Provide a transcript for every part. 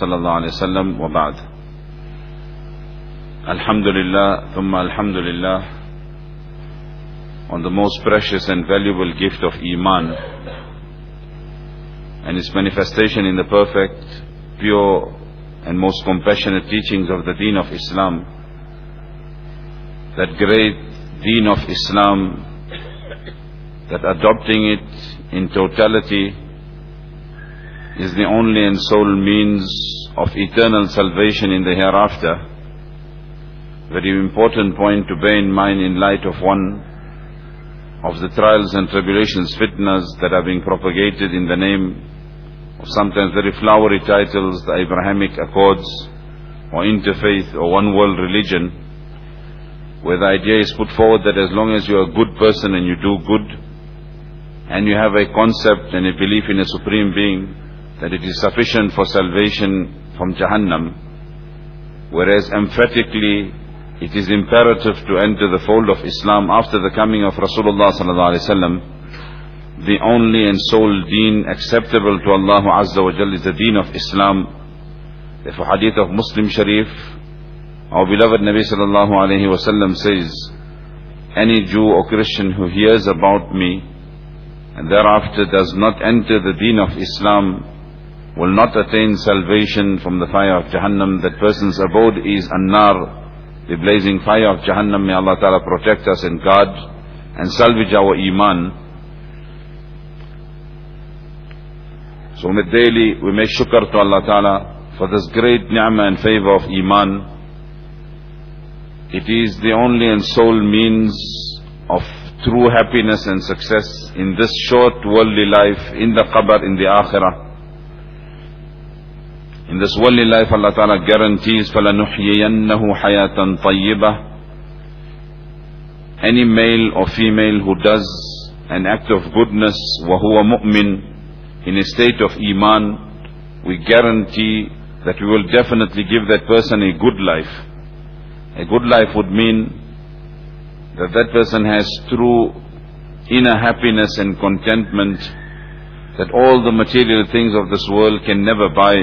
صلى الله عليه وسلم وبعد الحمد لله ثم الحمد لله on the most precious and valuable gift of Iman and its manifestation in the perfect, pure and most compassionate teachings of the deen of Islam. That great deen of Islam, that adopting it in totality is the only and sole means of eternal salvation in the hereafter. Very important point to bear in mind in light of one of the trials and tribulations, fitnas that are being propagated in the name of sometimes very flowery titles, the Abrahamic Accords, or interfaith, or one world religion, where the idea is put forward that as long as you're a good person and you do good, and you have a concept and a belief in a supreme being, that it is sufficient for salvation from Jahannam, whereas emphatically it is imperative to enter the fold of Islam after the coming of Rasulullah sallallahu alaihi wasallam. The only and sole deen acceptable to Allah Azza wa Jalla is the deen of Islam. Therefore, hadith of Muslim Sharif, our beloved Nabi sallallahu alaihi wasallam says, any Jew or Christian who hears about me and thereafter does not enter the deen of Islam will not attain salvation from the fire of Jahannam. That person's abode is An-Nar, the blazing fire of Jahannam. May Allah Ta'ala protect us and guard and salvage our Iman. So with daily we make shukr to Allah Ta'ala for this great ni'mah and favor of Iman. It is the only and sole means of true happiness and success in this short worldly life, in the qabr, in the akhirah. In this worldly life, Allah Ta'ala guarantees, فَلَنُحْيِيَنَّهُ حَيَاةً طَيِّبَةً Any male or female who does an act of goodness, وَهُوَ مُؤْمِن in a state of Iman, we guarantee that we will definitely give that person a good life. A good life would mean that that person has true inner happiness and contentment that all the material things of this world can never buy.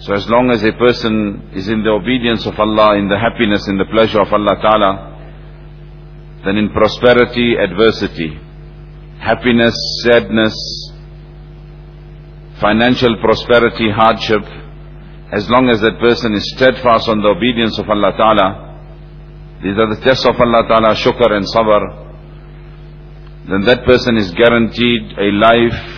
so as long as a person is in the obedience of Allah, in the happiness, in the pleasure of Allah Ta'ala, then in prosperity, adversity, happiness, sadness, financial prosperity, hardship, as long as that person is steadfast on the obedience of Allah Ta'ala, these are the tests of Allah Ta'ala, shukr and sabr, then that person is guaranteed a life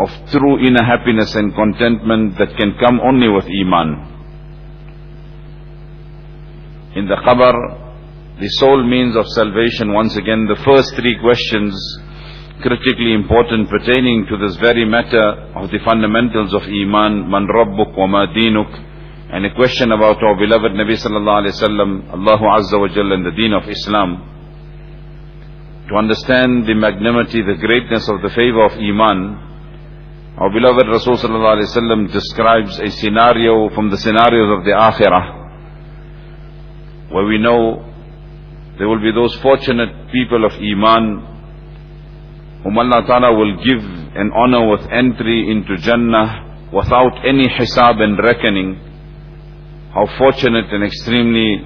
of true inner happiness and contentment that can come only with Iman. In the qabr, the sole means of salvation, once again, the first three questions critically important pertaining to this very matter of the fundamentals of Iman, man rabbuk wa ma dinuk, and a question about our beloved Nabi sallallahu alayhi wasallam, Allahu Azza wa Jalla and the deen of Islam. To understand the magnanimity, the greatness of the favor of Iman, our beloved Rasul sallallahu describes a scenario from the scenarios of the Akhirah, where we know there will be those fortunate people of Iman whom Allah Ta'ala will give an honor with entry into Jannah without any hisab and reckoning. How fortunate and extremely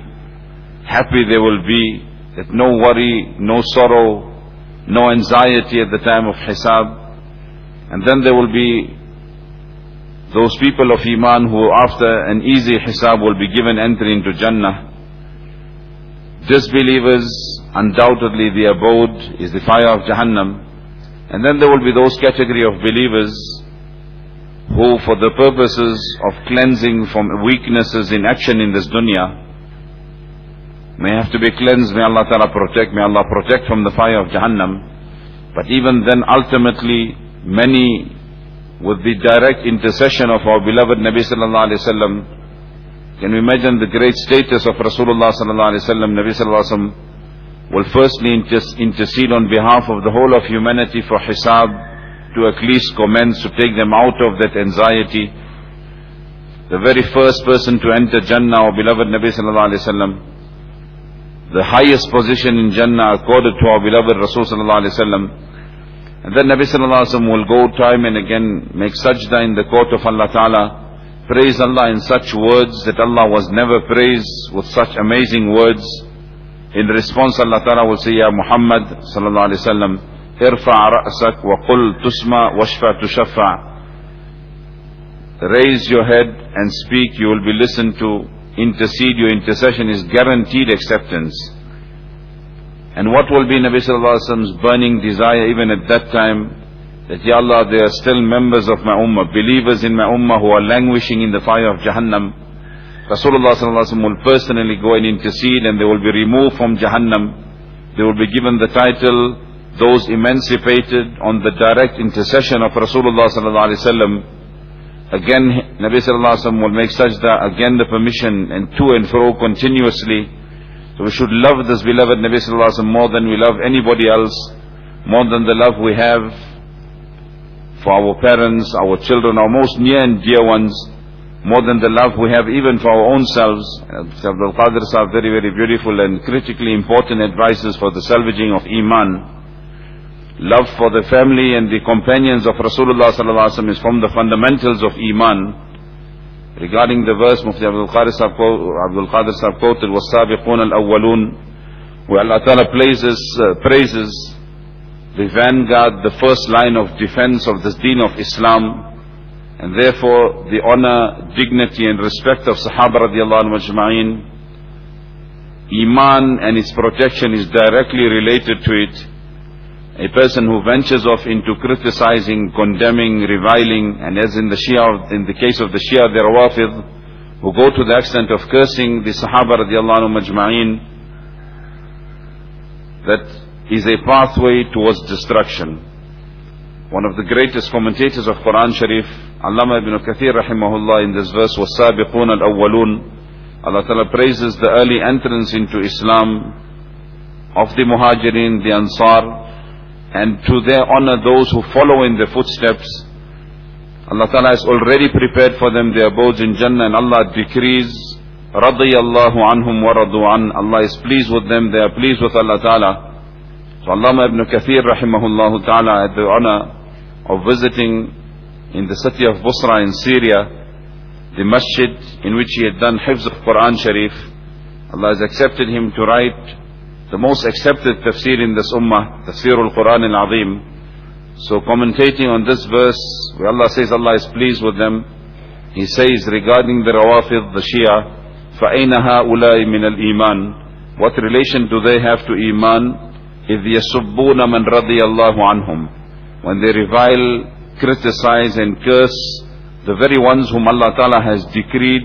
happy they will be that no worry, no sorrow, no anxiety at the time of hisab. And then there will be those people of Iman who after an easy hisab will be given entry into Jannah. Disbelievers, undoubtedly the abode is the fire of Jahannam. And then there will be those category of believers who for the purposes of cleansing from weaknesses in action in this dunya may have to be cleansed, may Allah Ta'ala protect, may Allah protect from the fire of Jahannam. But even then ultimately many with the direct intercession of our beloved Nabi Sallallahu Alaihi Wasallam can we imagine the great status of Rasulullah Sallallahu Alaihi Wasallam, Nabi Sallallahu Alaihi Wasallam will firstly intercede on behalf of the whole of humanity for hisab, to at least commence, to take them out of that anxiety. The very first person to enter Jannah, our beloved Nabi sallallahu alayhi wasallam, the highest position in Jannah accorded to our beloved Rasul sallallahu alayhi wasallam. And then Nabi sallallahu alayhi wasallam will go time and again make sajda in the court of Allah Ta'ala praise Allah in such words that Allah was never praised with such amazing words. In response, Allah Ta'ala will say, Ya Muhammad sallallahu alayhi wa sallam, ارفع رأسك وقل تسمع واشفع تشفع. Raise your head and speak, you will be listened to. Intercede, your intercession is guaranteed acceptance. And what will be Nabi Sallallahu Alaihi Wasallam's burning desire even at that time? That, Ya Allah, there are still members of my ummah, believers in my ummah who are languishing in the fire of Jahannam. Rasulullah Sallallahu Alaihi Wasallam will personally go and intercede and they will be removed from Jahannam. They will be given the title, those emancipated on the direct intercession of Rasulullah Sallallahu Alaihi Wasallam. Again, Nabi Sallallahu Alaihi Wasallam will make sajda, again the permission and to and fro continuously. So we should love this beloved Nabi Sallallahu Alaihi Wasallam more than we love anybody else, more than the love we have for our parents, our children, our most near and dear ones, more than the love we have even for our own selves. Abdul Qadir are very, very beautiful and critically important advices for the salvaging of Iman love for the family and the companions of Rasulullah sallallahu alaihi wasallam is from the fundamentals of iman. Regarding the verse Mufti Abdul Qadir Abdul Qadir Sahib quoted Sabiqun al-Awwalun where Allah Ta'ala praises, uh, praises the vanguard, the first line of defense of the deen of Islam and therefore the honor, dignity and respect of Sahaba radiallahu anhu Iman and its protection is directly related to it a person who ventures off into criticizing, condemning, reviling, and as in the Shia, in the case of the Shia, the Rawafid, who go to the extent of cursing the Sahaba radiallahu anhu majma'in, that is a pathway towards destruction. One of the greatest commentators of Quran Sharif, Allama ibn Kathir rahimahullah in this verse was Sabiqun al-Awwalun. Allah Ta'ala praises the early entrance into Islam of the Muhajirin, the Ansar, and to their honor those who follow in their footsteps. Allah Ta'ala has already prepared for them their abodes in Jannah and Allah decrees, رَضِيَ اللَّهُ عَنْهُمْ وَرَضُوا عَنْ Allah is pleased with them, they are pleased with Allah Ta'ala. So Allah ibn Kathir rahimahullah ta'ala had the honor of visiting in the city of Busra in Syria, the masjid in which he had done Hifz of Quran Sharif. Allah has accepted him to write the most accepted tafsir in this ummah, tafsir al-Quran al-Azim. So commentating on this verse, where Allah says Allah is pleased with them, He says regarding the Rawafid, the Shia, فَأَيْنَ هَؤُلَاءِ مِنَ الْإِيمَانِ What relation do they have to Iman? إِذْ يَسُبُّونَ مَنْ رَضِيَ اللَّهُ عَنْهُمْ When they revile, criticize and curse the very ones whom Allah Ta'ala has decreed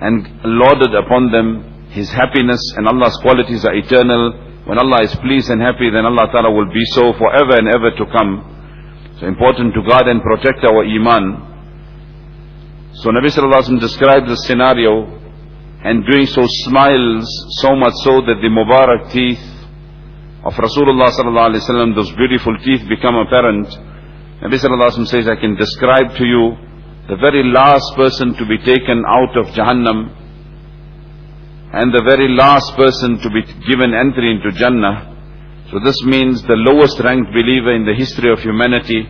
and lauded upon them his happiness and Allah's qualities are eternal. When Allah is pleased and happy, then Allah Ta'ala will be so forever and ever to come. So important to guard and protect our iman. So Nabi Sallallahu Alaihi Wasallam described the scenario and doing so smiles so much so that the Mubarak teeth of Rasulullah Sallallahu Alaihi Wasallam, those beautiful teeth become apparent. Nabi Sallallahu Alaihi Wasallam says, I can describe to you the very last person to be taken out of Jahannam and the very last person to be given entry into Jannah. So this means the lowest ranked believer in the history of humanity.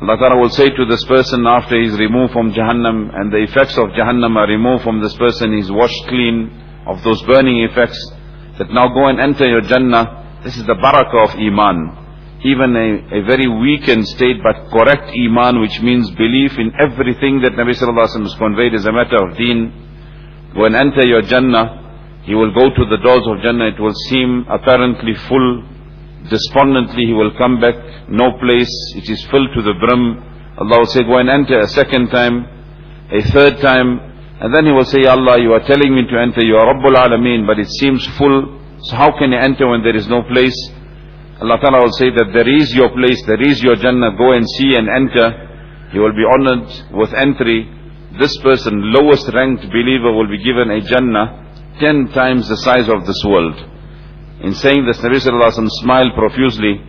Allah Ta'ala will say to this person after he is removed from Jahannam and the effects of Jahannam are removed from this person, he is washed clean of those burning effects, that now go and enter your Jannah. This is the barakah of Iman. Even a, a very weakened state but correct Iman which means belief in everything that Nabi Sallallahu Alaihi Wasallam has conveyed as a matter of deen And enter your Jannah. He will go to the doors of Jannah. It will seem apparently full. Despondently he will come back. No place. It is filled to the brim. Allah will say, go and enter a second time, a third time. And then he will say, Allah, you are telling me to enter. You are Rabbul Alameen, but it seems full. So how can you enter when there is no place? Allah Ta'ala will say that there is your place, there is your Jannah. Go and see and enter. He will be honored with entry this person, lowest ranked believer, will be given a Jannah ten times the size of this world. In saying this, Nabi Sallallahu Alaihi Wasallam smiled profusely.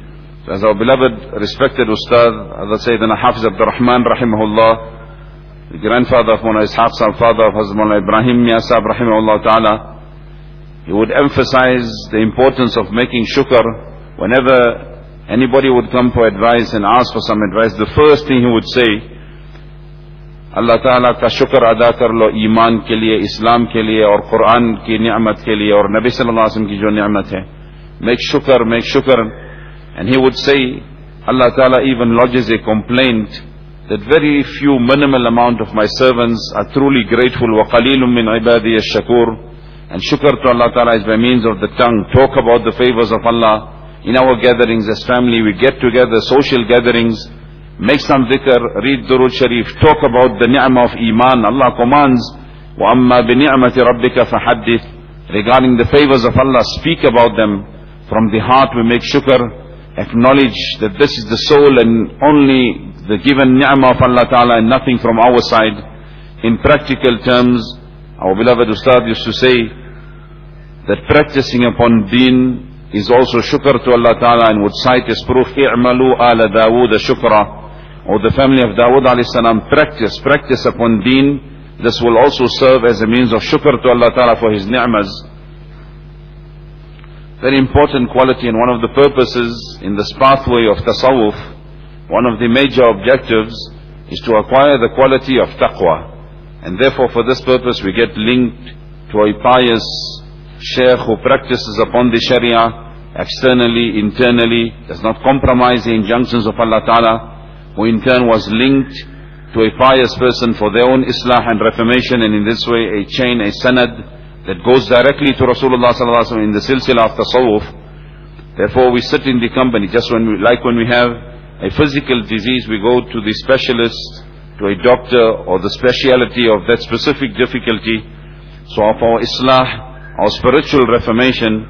As our beloved, respected Ustad, I Sayyidina Hafiz Abdul Rahman, rahimahullah, the grandfather of Mawlana Ishaq father of Hazrat Mawlana Ibrahim Miyasab, rahimahullah ta'ala, he would emphasize the importance of making shukr whenever anybody would come for advice and ask for some advice. The first thing he would say, اللہ تعالیٰ کا شکر ادا کر لو ایمان کے لیے، اسلام کے لیے اور قرآن کی نعمت کے لیے اور نبی صلی اللہ علیہ وسلم کی جو نعمت ہے۔ میک شکر میک شکر۔ And he would see Allah Ta'ala even lodge as a complaint that very few minimal amount of my servants truly grateful و خلیل اے شکور اینڈ شکر to Allah Ta'ala is by means of the tongue talk about the favours of Allah in our gatherings as family we get together social gatherings make some dhikr, read Durud Sharif, talk about the ni'mah of Iman. Allah commands, وَأَمَّا بِنِعْمَةِ رَبِّكَ فَحَدِّث Regarding the favors of Allah, speak about them. From the heart we make shukr, acknowledge that this is the soul and only the given ni'mah of Allah Ta'ala and nothing from our side. In practical terms, our beloved Ustad used to say that practicing upon deen is also shukr to Allah Ta'ala and would cite as proof, اِعْمَلُوا آلَ دَاوُودَ شُكْرًا or the family of Dawood salam practice, practice upon deen, this will also serve as a means of shukr to Allah Ta'ala for His ni'mas. Very important quality and one of the purposes in this pathway of tasawwuf, one of the major objectives is to acquire the quality of taqwa. And therefore for this purpose we get linked to a pious sheikh who practices upon the sharia externally, internally, does not compromise the injunctions of Allah Ta'ala, who in turn was linked to a pious person for their own islah and reformation and in this way a chain, a sanad that goes directly to Rasulullah sallallahu alaihi wasallam in the silsila of tasawwuf. Therefore we sit in the company, just when we, like when we have a physical disease, we go to the specialist, to a doctor or the speciality of that specific difficulty. So of our islah, our spiritual reformation,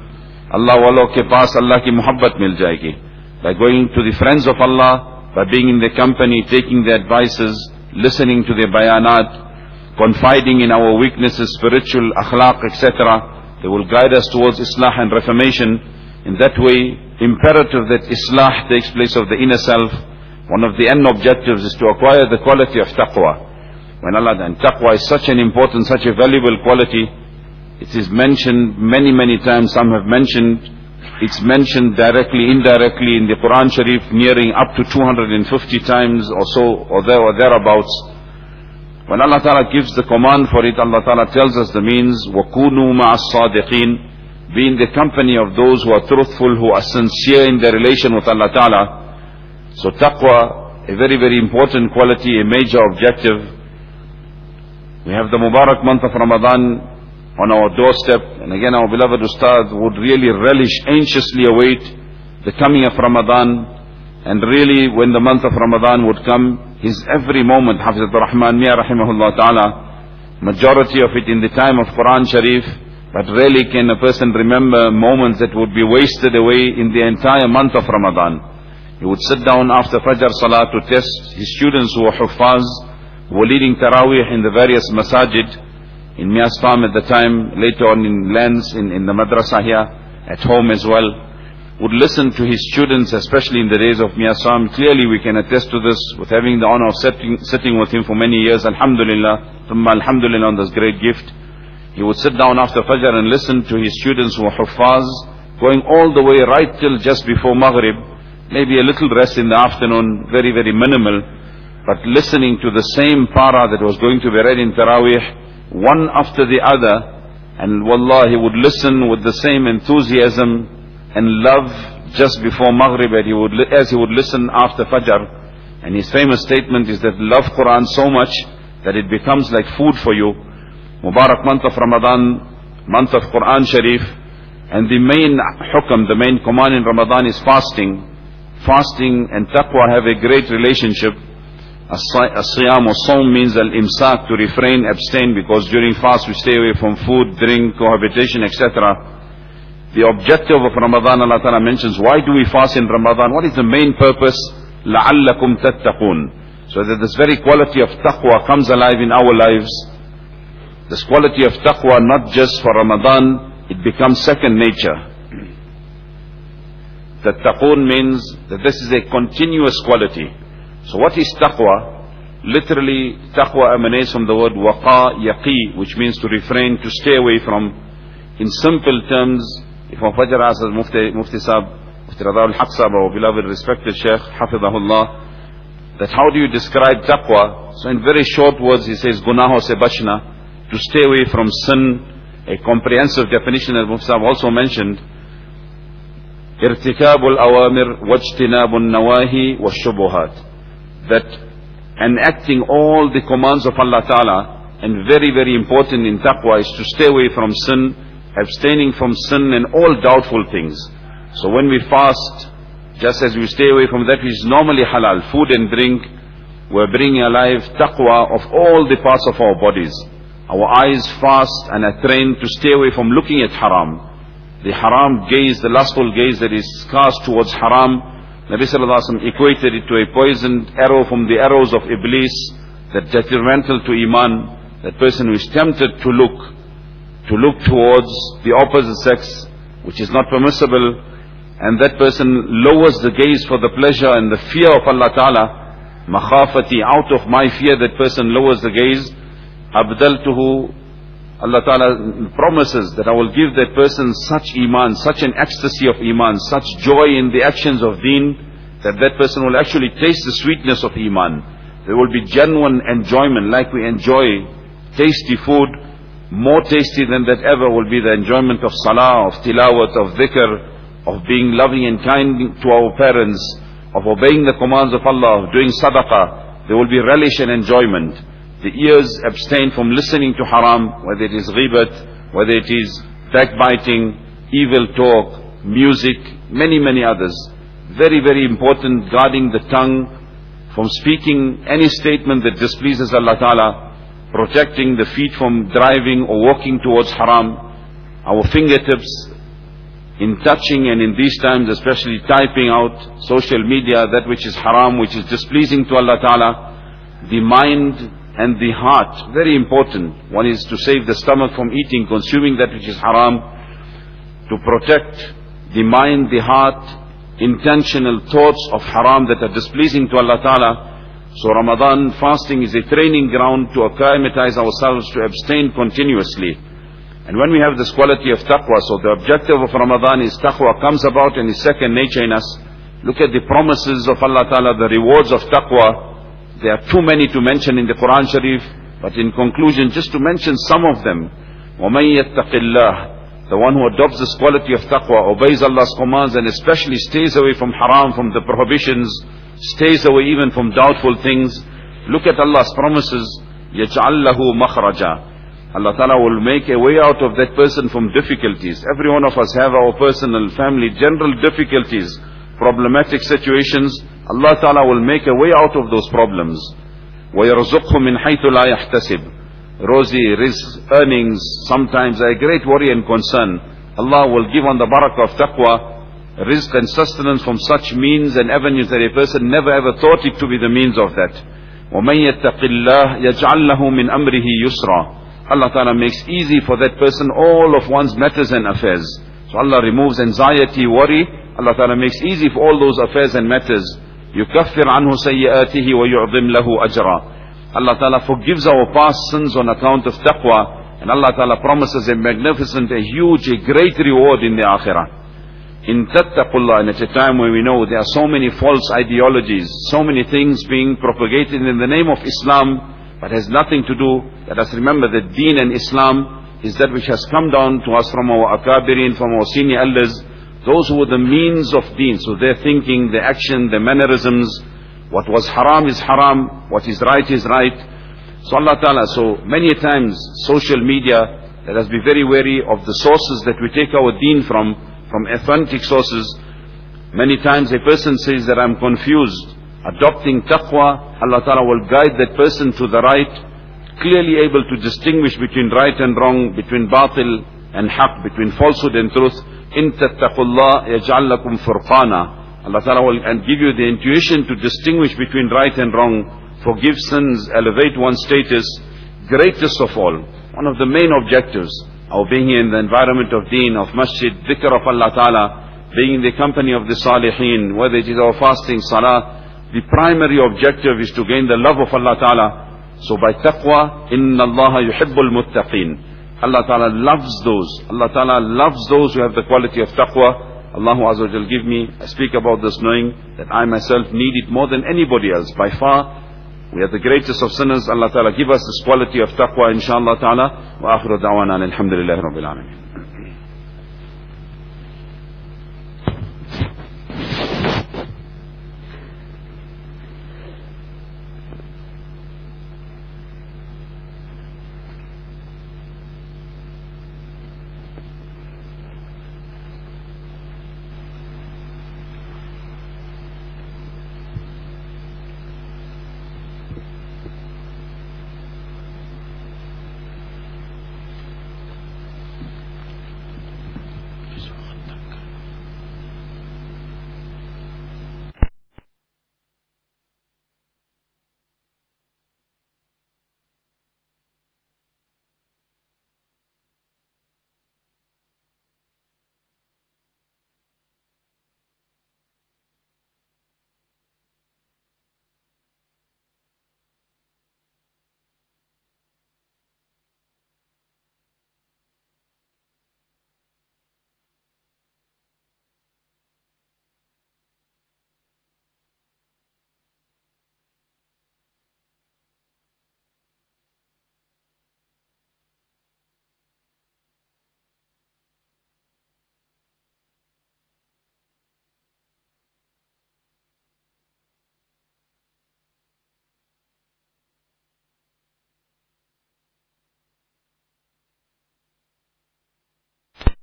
Allah walo ke paas Allah ki muhabbat mil jayegi. By going to the friends of Allah, by being in their company, taking their advices, listening to their bayanat, confiding in our weaknesses, spiritual, akhlaq, etc. They will guide us towards Islah and reformation. In that way, imperative that Islah takes place of the inner self. One of the end objectives is to acquire the quality of taqwa. When Allah, and taqwa is such an important, such a valuable quality. It is mentioned many, many times. Some have mentioned, it's mentioned directly, indirectly in the Quran Sharif, nearing up to 250 times or so, or there or thereabouts. When Allah Ta'ala gives the command for it, Allah Ta'ala tells us the means, وَكُونُوا مَعَ الصَّادِقِينَ Be in the company of those who are truthful, who are sincere in their relation with Allah Ta'ala. So taqwa, a very, very important quality, a major objective. We have the Mubarak month of Ramadan on our doorstep, and again our beloved Ustad would really relish, anxiously await the coming of Ramadan, and really when the month of Ramadan would come, his every moment, Hafiz Rahman Mia rahimahullah ta'ala, majority of it in the time of Quran Sharif, but rarely can a person remember moments that would be wasted away in the entire month of Ramadan. He would sit down after Fajr Salah to test his students who were Huffaz, who were leading Taraweeh in the various masajid, in Mias Farm at the time, later on in lands, in, in the madrasa here, at home as well would listen to his students, especially in the days of Miyasam. Clearly we can attest to this with having the honor of sitting, sitting with him for many years. Alhamdulillah. Thumma alhamdulillah on this great gift. He would sit down after Fajr and listen to his students who were Huffaz, going all the way right till just before Maghrib. Maybe a little rest in the afternoon, very, very minimal. But listening to the same para that was going to be read in Taraweeh, one after the other, and wallah, he would listen with the same enthusiasm and love just before Maghrib as he would, as he would listen after Fajr. And his famous statement is that love Quran so much that it becomes like food for you. Mubarak month of Ramadan, month of Quran Sharif. And the main hukam, the main command in Ramadan is fasting. Fasting and taqwa have a great relationship. As-siyam or sawm means al-imsak, to refrain, abstain, because during fast we stay away from food, drink, cohabitation, etc. The objective of Ramadan, Allah Ta'ala mentions, why do we fast in Ramadan? What is the main purpose? لَعَلَّكُمْ تَتَّقُونَ So that this very quality of taqwa comes alive in our lives. This quality of taqwa not just for Ramadan, it becomes second nature. Tattaqun means that this is a continuous quality. So what is taqwa? Literally, taqwa emanates from the word waqa yaqi, which means to refrain, to stay away from. In simple terms, if our Fajr asks Mufti, Mufti Sahib, Mufti Radha al-Haq Sahib, our beloved respected Sheikh, Hafidahullah, that how do you describe taqwa? So in very short words he says, gunaho se bachna, to stay away from sin, a comprehensive definition that Mufti also mentioned, ارتكاب الأوامر واجتناب النواهي والشبهات that enacting all the commands of Allah Ta'ala and very very important in taqwa is to stay away from sin abstaining from sin and all doubtful things. So when we fast just as we stay away from that which is normally halal food and drink we're bringing alive taqwa of all the parts of our bodies. Our eyes fast and are trained to stay away from looking at haram. The haram gaze, the lustful gaze that is cast towards haram, Nabi Sallallahu Alaihi Wasallam equated it to a poisoned arrow from the arrows of Iblis that detrimental to Iman, that person who is tempted to look, to look towards the opposite sex, which is not permissible, and that person lowers the gaze for the pleasure and the fear of Allah Ta'ala, makhafati, out of my fear that person lowers the gaze, abdaltuhu Allah Ta'ala promises that I will give that person such iman, such an ecstasy of iman, such joy in the actions of deen, that that person will actually taste the sweetness of iman. There will be genuine enjoyment like we enjoy tasty food. More tasty than that ever will be the enjoyment of salah, of tilawat, of dhikr, of being loving and kind to our parents, of obeying the commands of Allah, of doing sadaqah. There will be relish and enjoyment the ears abstain from listening to haram, whether it is ghibat, whether it is backbiting, evil talk, music, many, many others. Very, very important, guarding the tongue from speaking any statement that displeases Allah Ta'ala, protecting the feet from driving or walking towards haram, our fingertips in touching and in these times especially typing out social media, that which is haram, which is displeasing to Allah Ta'ala, the mind and the heart, very important. One is to save the stomach from eating, consuming that which is haram, to protect the mind, the heart, intentional thoughts of haram that are displeasing to Allah Ta'ala. So Ramadan fasting is a training ground to acclimatize ourselves to abstain continuously. And when we have this quality of taqwa, so the objective of Ramadan is taqwa comes about and is second nature in us. Look at the promises of Allah Ta'ala, the rewards of taqwa. There are too many to mention in the Quran Sharif, but in conclusion, just to mention some of them. وَمَن يَتَّقِ اللَّهِ The one who adopts this quality of taqwa, obeys Allah's commands and especially stays away from haram, from the prohibitions, stays away even from doubtful things. Look at Allah's promises. يَجْعَلْ لَهُ مَخْرَجًا Allah Ta'ala will make a way out of that person from difficulties. Every one of us have our personal, family, general difficulties, problematic situations, Allah Ta'ala will make a way out of those problems. وَيَرْزُقْهُ مِنْ حَيْثُ لَا يَحْتَسِبُ Rosy, rizq, earnings, sometimes a great worry and concern. Allah will give on the barakah of taqwa, rizq and sustenance from such means and avenues that a person never ever thought it to be the means of that. وَمَنْ يَتَّقِ اللَّهِ يَجْعَلْ لَهُ مِنْ أَمْرِهِ يُسْرًا Allah Ta'ala makes easy for that person all of one's matters and affairs. So Allah removes anxiety, worry, Allah Ta'ala makes easy for all those affairs and matters. يكفر عنه سيئاته ويعظم له أجرا Allah Ta'ala forgives our past sins on account of taqwa and Allah Ta'ala promises a magnificent, a huge, a great reward in the akhirah. In tattaqullah, and at a time when we know there are so many false ideologies, so many things being propagated in the name of Islam, but has nothing to do, let us remember that deen and Islam is that which has come down to us from our akabirin, from our senior elders, those who were the means of deen, so their thinking, their action, their mannerisms, what was haram is haram, what is right is right. So Allah Ta'ala, so many times social media, let us be very wary of the sources that we take our deen from, from authentic sources. Many times a person says that I'm confused. Adopting taqwa, Allah Ta'ala will guide that person to the right, clearly able to distinguish between right and wrong, between batil and haq, between falsehood and truth. إن تتقوا الله يجعل لكم فرقانا Allah Ta'ala will and give you the intuition to distinguish between right and wrong, forgive sins, elevate one's status, greatest of all. One of the main objectives of being in the environment of deen, of masjid, dhikr of Allah Ta'ala, being in the company of the salihin, whether it is our fasting, salah, the primary objective is to gain the love of Allah Ta'ala. So by taqwa, inna Allah yuhibbul muttaqeen. Allah Ta'ala loves those. Allah Ta'ala loves those who have the quality of taqwa. Allahu Azza wa give me, I speak about this knowing that I myself need it more than anybody else. By far, we are the greatest of sinners. Allah Ta'ala give us this quality of taqwa inshallah ta'ala. Wa akhiru da'wana alhamdulillahi rabbil alameen.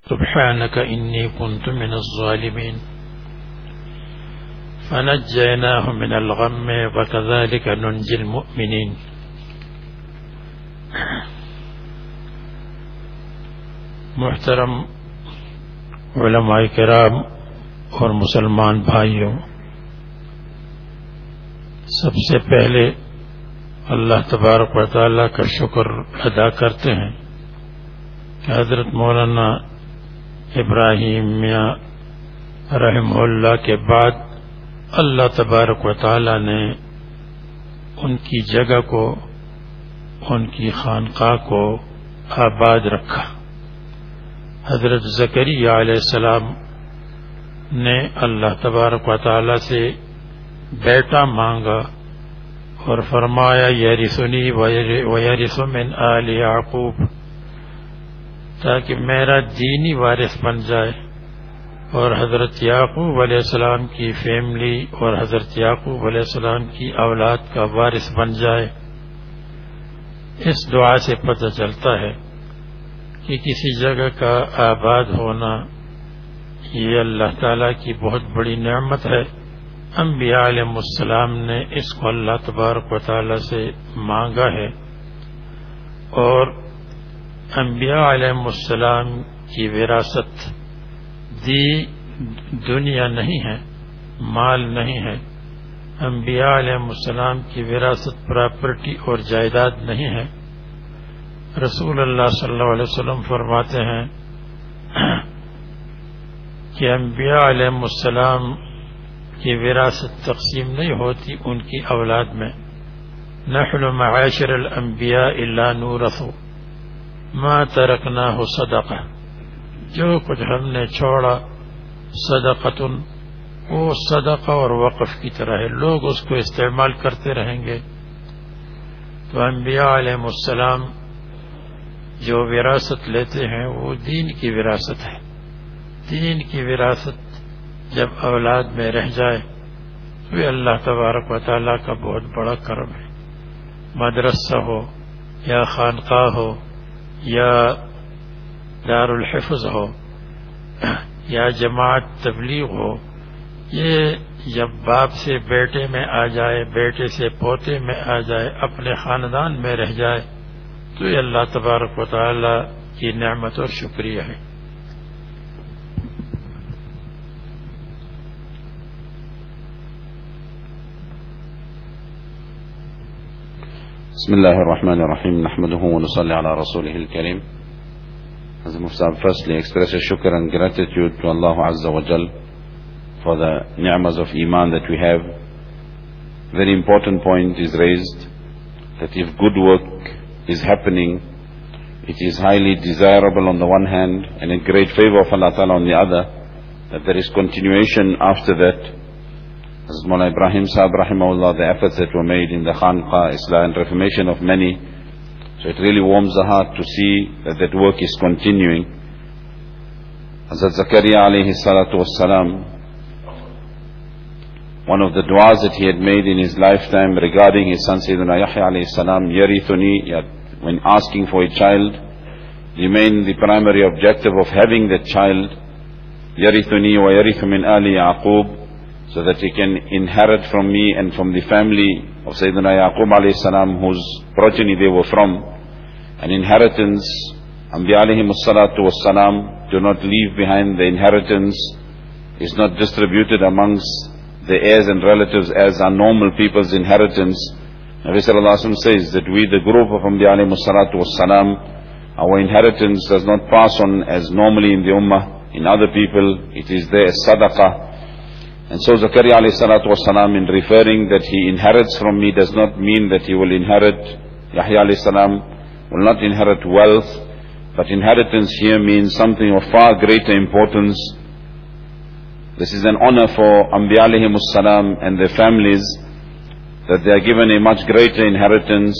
سبحانك إني كنت من الظالمين. فنجيناه من الغم وكذلك ننجي المؤمنين. محترم علماء کرام اور مسلمان بھائیوں، سب سے پہلے اللہ تبارک و تعالیٰ کا شکر ادا کرتے ہیں۔ کہ حضرت مولانا ابراہیم رحم اللہ کے بعد اللہ تبارک و تعالی نے ان کی جگہ کو، ان کی خانقاہ کو آباد رکھا۔ حضرت زکری علیہ السلام نے اللہ تبارک و تعالی سے بیٹا مانگا اور فرمایا یرثنی ویرث من آل یعقوب۔ تاکہ میرا دینی وارث بن جائے اور حضرت یعقوب علیہ السلام کی فیملی اور حضرت یعقوب علیہ السلام کی اولاد کا وارث بن جائے۔ اس دعا سے پتہ چلتا ہے کہ کسی جگہ کا آباد ہونا یہ اللہ تعالی کی بہت بڑی نعمت ہے۔ انبیاء علیہ السلام نے اس کو اللہ تبارک و تعالی سے مانگا ہے اور انبیاء علیہ السلام کی وراثت دی دنیا نہیں ہے، مال نہیں ہے۔ انبیاء علیہ السلام کی وراثت پراپرٹی اور جائیداد نہیں ہے۔ رسول اللہ صلی اللہ علیہ وسلم فرماتے ہیں کہ انبیاء علیہ السلام کی وراثت تقسیم نہیں ہوتی ان کی اولاد میں۔ نحن معاشر الانبیاء الا نورثو۔ ما ترکنا ہو صدقہ۔ جو کچھ ہم نے چھوڑا، صدقتن، وہ صدقہ اور وقف کی طرح ہے۔ لوگ اس کو استعمال کرتے رہیں گے۔ تو انبیاء علیہ السلام جو وراثت لیتے ہیں، وہ دین کی وراثت ہے۔ دین کی وراثت جب اولاد میں رہ جائے، تو یہ اللہ تبارک و تعالیٰ کا بہت بڑا کرم ہے۔ مدرسہ ہو یا خانقاہ ہو یا دار الحفظ ہو، یا جماعت تبلیغ ہو، یہ جب باپ سے بیٹے میں آ جائے، بیٹے سے پوتے میں آ جائے، اپنے خاندان میں رہ جائے، تو یہ اللہ تبارک و تعالی کی نعمت اور شکریہ ہے۔ بسم الله الرحمن الرحيم نحمده ونصلي على رسوله الكريم As Mufsab firstly express a shukr and gratitude to Allah Azza wa Jal for the ni'mas of Iman that we have. Very important point is raised that if good work is happening, it is highly desirable on the one hand and in great favor of Allah Ta'ala on the other that there is continuation after that. As Mullah Ibrahim Saab Rahimahullah, the efforts that were made in the Khanqa, Islah and reformation of many. So it really warms the heart to see that that work is continuing. Hazrat Zakaria alayhi salatu wassalam, one of the du'as that he had made in his lifetime regarding his son Sayyidina Yahya alayhi salam, Yarithuni, when asking for a child, remained the primary objective of having that child, Yarithuni wa yarithu min ali Yaqub, so that he can inherit from me and from the family of Sayyidina Yaqub alayhi salam, whose progeny they were from, an inheritance, Anbiya alayhi salatu wassalam, do not leave behind the inheritance, is not distributed amongst the heirs and relatives as are normal people's inheritance. Nabi Sallallahu Wasallam says that we, the group of Anbiya alayhi salatu wassalam, our inheritance does not pass on as normally in the ummah. In other people, it is there as sadaqah. And so Zakaria alayhi salatu wassalam in referring that he inherits from me does not mean that he will inherit, Yahya alayhi salam will not inherit wealth, but inheritance here means something of far greater importance this is an honor for Anbiya alayhi salam and their families that they are given a much greater inheritance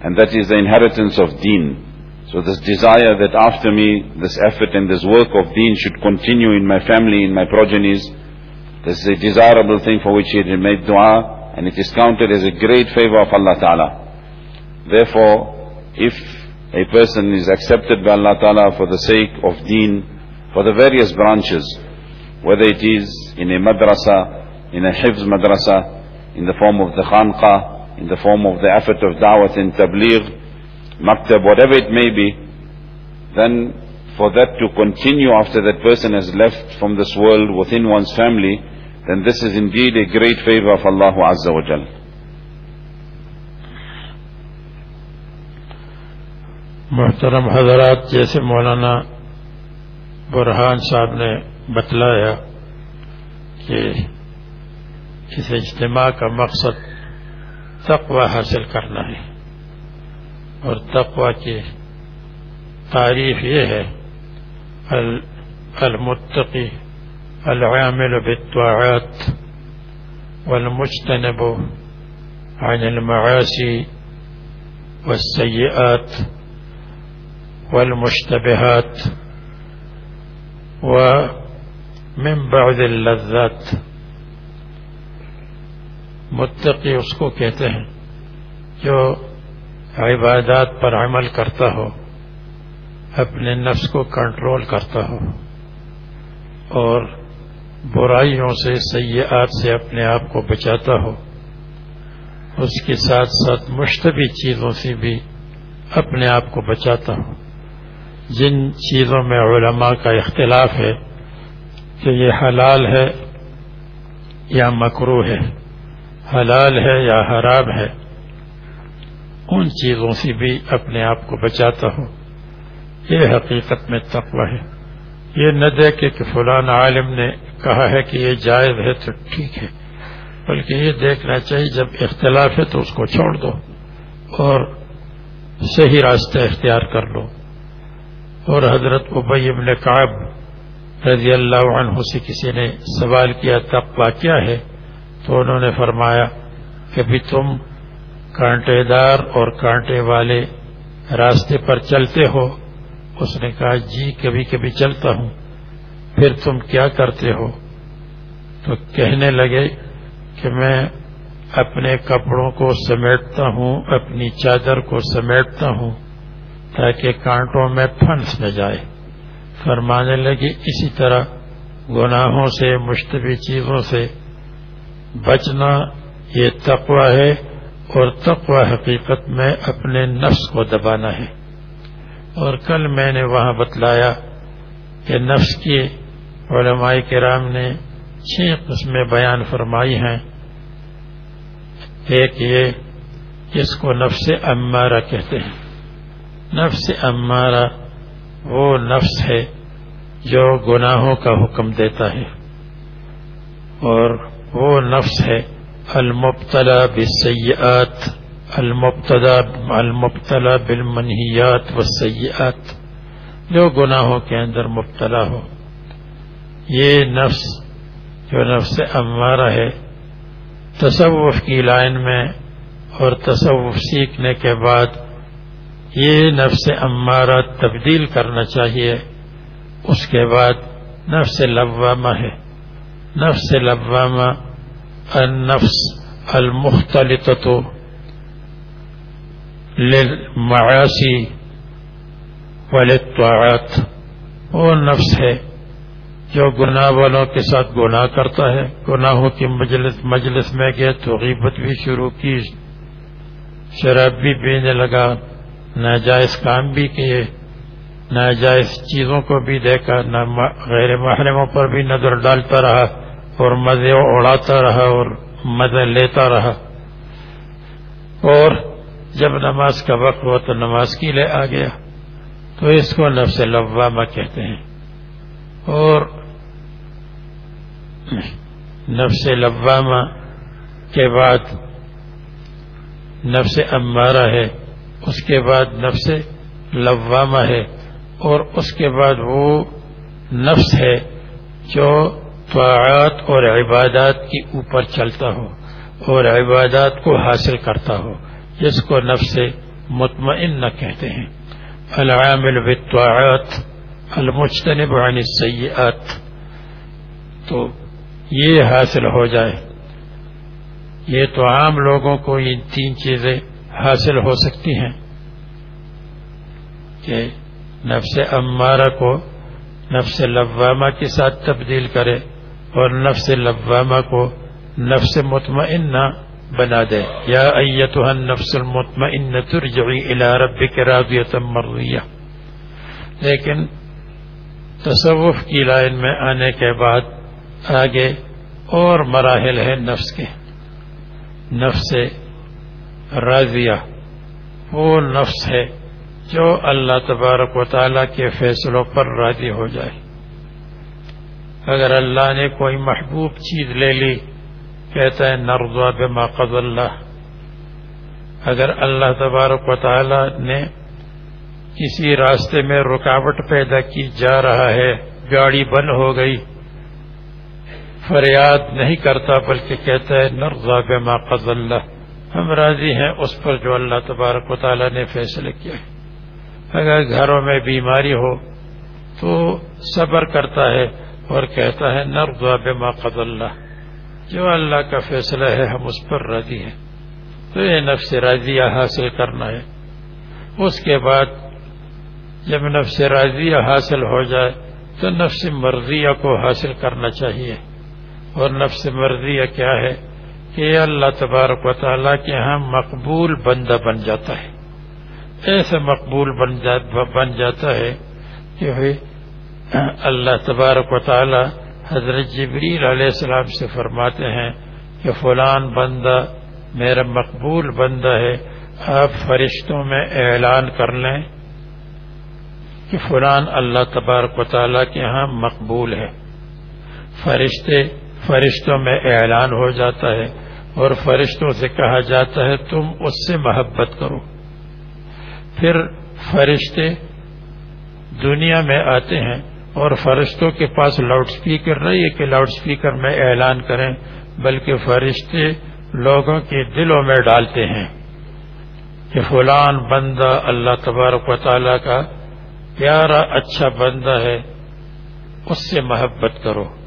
and that is the inheritance of deen. So this desire that after me, this effort and this work of deen should continue in my family, in my progenies, this is a desirable thing for which he had made dua and it is counted as a great favor of Allah Ta'ala. Therefore, if a person is accepted by Allah Ta'ala for the sake of deen, for the various branches, whether it is in a madrasa, in a hifz madrasa, in the form of the khanqa, in the form of the effort of da'wat in tabligh, maktab, whatever it may be, then for that to continue after that person has left from this world within one's family, then this is indeed a great favor of Allah Azza wa Jal. محترم حضرات، جیسے مولانا برہان صاحب نے بتلایا کہ اس اجتماع کا مقصد تقوی حاصل کرنا ہے اور تقوی کی تعریف یہ ہے المتقی العامل بالطاعات والمجتنب عن المعاصي والسيئات والمشتبهات و من بعد اللذات. متقی اس کو کہتے ہیں جو عبادات پر عمل کرتا ہو اپنے نفس کو کنٹرول کرتا ہو اور برائیوں سے سیاحت سے اپنے آپ کو بچاتا ہو۔ اس کے ساتھ ساتھ مشتبہ چیزوں سے بھی اپنے آپ کو بچاتا ہو۔ جن چیزوں میں علماء کا اختلاف ہے کہ یہ حلال ہے یا مکرو ہے؟ حلال ہے یا حرام ہے؟ ان چیزوں سے بھی اپنے آپ کو بچاتا ہوں یہ حقیقت میں تقوی ہے۔ یہ نہ دیکھے کہ فلان عالم نے کہا ہے کہ یہ جائز ہے تو ٹھیک ہے، بلکہ یہ دیکھنا چاہیے جب اختلاف ہے تو اس کو چھوڑ دو اور صحیح راستہ اختیار کر لو۔ اور حضرت ابئی ابن کعب رضی اللہ عنہ سے کسی نے سوال کیا تقوا کیا ہے؟ تو انہوں نے فرمایا کہ بھی تم کانٹے دار اور کانٹے والے راستے پر چلتے ہو۔ اس نے کہا جی کبھی کبھی چلتا ہوں۔ پھر تم کیا کرتے ہو؟ تو کہنے لگے کہ میں اپنے کپڑوں کو سمیٹتا ہوں، اپنی چادر کو سمیٹتا ہوں، تاکہ کانٹوں میں پھنس نہ جائے۔ فرمانے لگی اسی طرح گناہوں سے، مشتبہ چیزوں سے بچنا یہ تقوی ہے اور تقوی حقیقت میں اپنے نفس کو دبانا ہے۔ اور کل میں نے وہاں بتلایا کہ نفس کی علماء کرام نے چھ قسمیں بیان فرمائی ہیں۔ ایک یہ جس کو نفس امارہ کہتے ہیں۔ نفس امارہ وہ نفس ہے جو گناہوں کا حکم دیتا ہے۔ اور وہ نفس ہے المبتلا بالسیئات المبتلا المبتلا بالمنحیات والسیئات۔ جو گناہوں کے اندر مبتلا ہو۔ یہ نفس جو نفس امارہ ہے، تصوف کی لائن میں اور تصوف سیکھنے کے بعد یہ نفس امارہ تبدیل کرنا چاہیے۔ اس کے بعد نفس لوامہ ہے۔ نفس لوامہ النفس المختلط للمعاصی والطاعات وہ نفس ہے۔ جو گناہ والوں کے ساتھ گناہ کرتا ہے، گناہوں کی مجلس مجلس میں گئے تو غیبت بھی شروع کی۔ شراب بھی پینے لگا۔ ناجائز کام بھی کیے۔ ناجائز چیزوں کو بھی دیکھا۔ نہ غیر محرموں پر بھی نظر ڈالتا رہا اور مزے اڑاتا رہا اور مزے لیتا رہا۔ اور جب نماز کا وقت ہوا تو نماز کے لے آ گیا۔ تو اس کو نفس لوامہ کہتے ہیں۔ اور نفس لوامہ کے بعد نفس امارہ ہے، اس کے بعد نفس لوامہ ہے، اور اس کے بعد وہ نفس ہے جو طاعات اور عبادات کے اوپر چلتا ہو، اور عبادات کو حاصل کرتا ہو، جس کو نفس مطمئن نہ کہتے ہیں۔ العامل بالطاعات، المجتنب عن السیئات۔ تو یہ حاصل ہو جائے۔ یہ تو عام لوگوں کو یہ تین چیزیں حاصل ہو سکتی ہیں کہ نفس امارہ کو نفس لوامہ کے ساتھ تبدیل کرے اور نفس لوامہ کو نفس مطمئنہ بنا دے۔ یا ایتہا النفس المطمئنہ ترجعی الی ربک راضیتا مرضیہ۔ لیکن تصوف کی لائن میں آنے کے بعد آگے اور مراحل ہیں نفس کے۔ نفس راضیہ۔ وہ نفس ہے جو اللہ تبارک و تعالیٰ کے فیصلوں پر راضی ہو جائے۔ اگر اللہ نے کوئی محبوب چیز لے لی، کہتا ہے نرضا بما قضى اللہ۔ اگر اللہ تبارک و تعالیٰ نے کسی راستے میں رکاوٹ پیدا کی جا رہا ہے، گاڑی بند ہو گئی فریاد نہیں کرتا، بلکہ کہتا ہے، نرضا بما قض اللہ ہم راضی ہیں اس پر جو اللہ تبارک و تعالیٰ نے فیصلہ کیا ہے۔ اگر گھروں میں بیماری ہو تو صبر کرتا ہے اور کہتا ہے، نرضا بما قض اللہ جو اللہ کا فیصلہ ہے، ہم اس پر راضی ہیں۔ تو یہ نفس راضیہ حاصل کرنا ہے۔ اس کے بعد جب نفس راضیہ حاصل ہو جائے، تو نفس مرضیہ کو حاصل کرنا چاہیے۔ اور نفس مرضیہ کیا ہے کہ اللہ تبارک و تعالیٰ کے ہاں مقبول بندہ بن جاتا ہے۔ ایسا مقبول بن جاتا ہے کہ اللہ تبارک و تعالیٰ حضرت جبریل علیہ السلام سے فرماتے ہیں کہ فلان بندہ میرا مقبول بندہ ہے، آپ فرشتوں میں اعلان کر لیں کہ فلان اللہ تبارک و تعالیٰ کے ہاں مقبول ہے۔ فرشتے فرشتوں میں اعلان ہو جاتا ہے اور فرشتوں سے کہا جاتا ہے، تم اس سے محبت کرو۔ پھر فرشتے دنیا میں آتے ہیں اور فرشتوں کے پاس لاؤڈ سپیکر نہیں ہے کہ لاؤڈ سپیکر میں اعلان کریں، بلکہ فرشتے لوگوں کے دلوں میں ڈالتے ہیں کہ فلان بندہ اللہ تبارک و تعالیٰ کا پیارا اچھا بندہ ہے، اس سے محبت کرو۔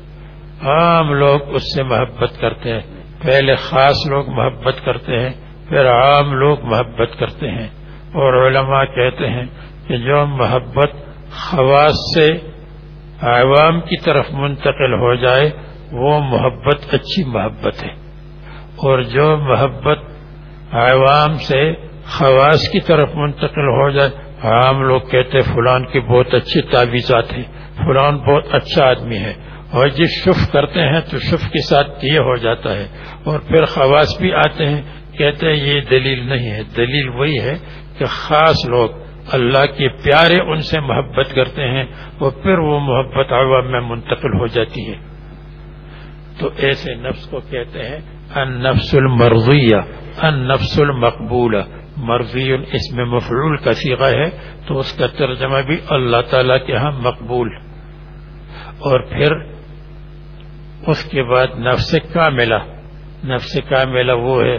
عام لوگ اس سے محبت کرتے ہیں۔ پہلے خاص لوگ محبت کرتے ہیں، پھر عام لوگ محبت کرتے ہیں۔ اور علماء کہتے ہیں کہ جو محبت خواص سے عوام کی طرف منتقل ہو جائے، وہ محبت اچھی محبت ہے۔ اور جو محبت عوام سے خواص کی طرف منتقل ہو جائے، عام لوگ کہتے فلان کی بہت اچھی تعویذات ہیں، فلان بہت اچھا آدمی ہے۔ اور جس شف کرتے ہیں تو شف کے ساتھ یہ ہو جاتا ہے اور پھر خواص بھی آتے ہیں، کہتے ہیں یہ دلیل نہیں ہے۔ دلیل وہی ہے کہ خاص لوگ اللہ کے پیارے ان سے محبت کرتے ہیں اور پھر وہ محبت عوام میں منتقل ہو جاتی ہے۔ تو ایسے نفس کو کہتے ہیں ان نفس المرضیہ ان نفس المقبولہ۔ مرضی اس میں مفلول کا سیغہ ہے تو اس کا ترجمہ بھی اللہ تعالیٰ کے ہاں مقبول۔ اور پھر اس کے بعد نفس کاملہ۔ نفس کاملہ وہ ہے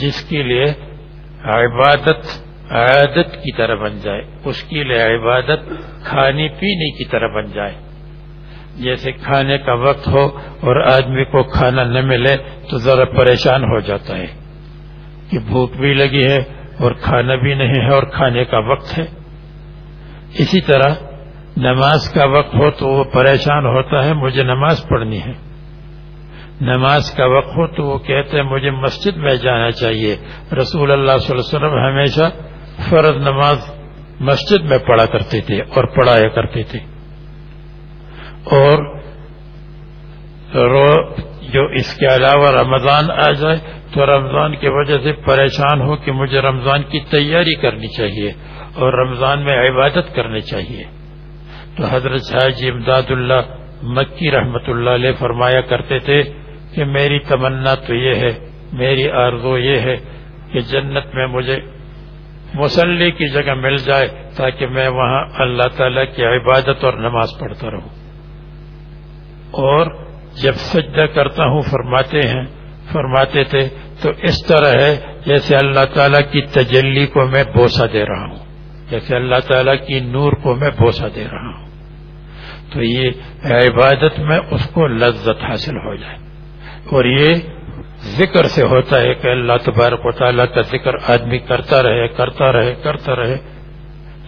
جس کے لیے عبادت، عادت کی طرح بن جائے۔ اس کے لیے عبادت کھانے پینے کی طرح بن جائے۔ جیسے کھانے کا وقت ہو اور آدمی کو کھانا نہ ملے تو ذرا پریشان ہو جاتا ہے کہ بھوک بھی لگی ہے اور کھانا بھی نہیں ہے اور کھانے کا وقت ہے۔ اسی طرح نماز کا وقت ہو تو وہ پریشان ہوتا ہے، مجھے نماز پڑھنی ہے۔ نماز کا وقت ہو تو وہ کہتے ہیں مجھے مسجد میں جانا چاہیے۔ رسول اللہ صلی اللہ علیہ وسلم ہمیشہ فرض نماز مسجد میں پڑھا کرتے تھے اور پڑھایا کرتے تھے۔ اور رو جو اس کے علاوہ رمضان آ جائے تو رمضان کی وجہ سے پریشان ہو کہ مجھے رمضان کی تیاری کرنی چاہیے اور رمضان میں عبادت کرنی چاہیے۔ تو حضرت شاہ جی امداد اللہ مکی رحمت اللہ علیہ فرمایا کرتے تھے کہ میری تمنا تو یہ ہے، میری آرزو یہ ہے کہ جنت میں مجھے مسلح کی جگہ مل جائے تاکہ میں وہاں اللہ تعالیٰ کی عبادت اور نماز پڑھتا رہوں۔ اور جب سجدہ کرتا ہوں، فرماتے ہیں، فرماتے تھے، تو اس طرح ہے جیسے اللہ تعالیٰ کی تجلی کو میں بوسا دے رہا ہوں، جیسے اللہ تعالیٰ کی نور کو میں بوسا دے رہا ہوں۔ تو یہ عبادت میں اس کو لذت حاصل ہو جائے۔ اور یہ ذکر سے ہوتا ہے کہ اللہ تبارک و تعالیٰ کا ذکر آدمی کرتا رہے کرتا رہے کرتا رہے،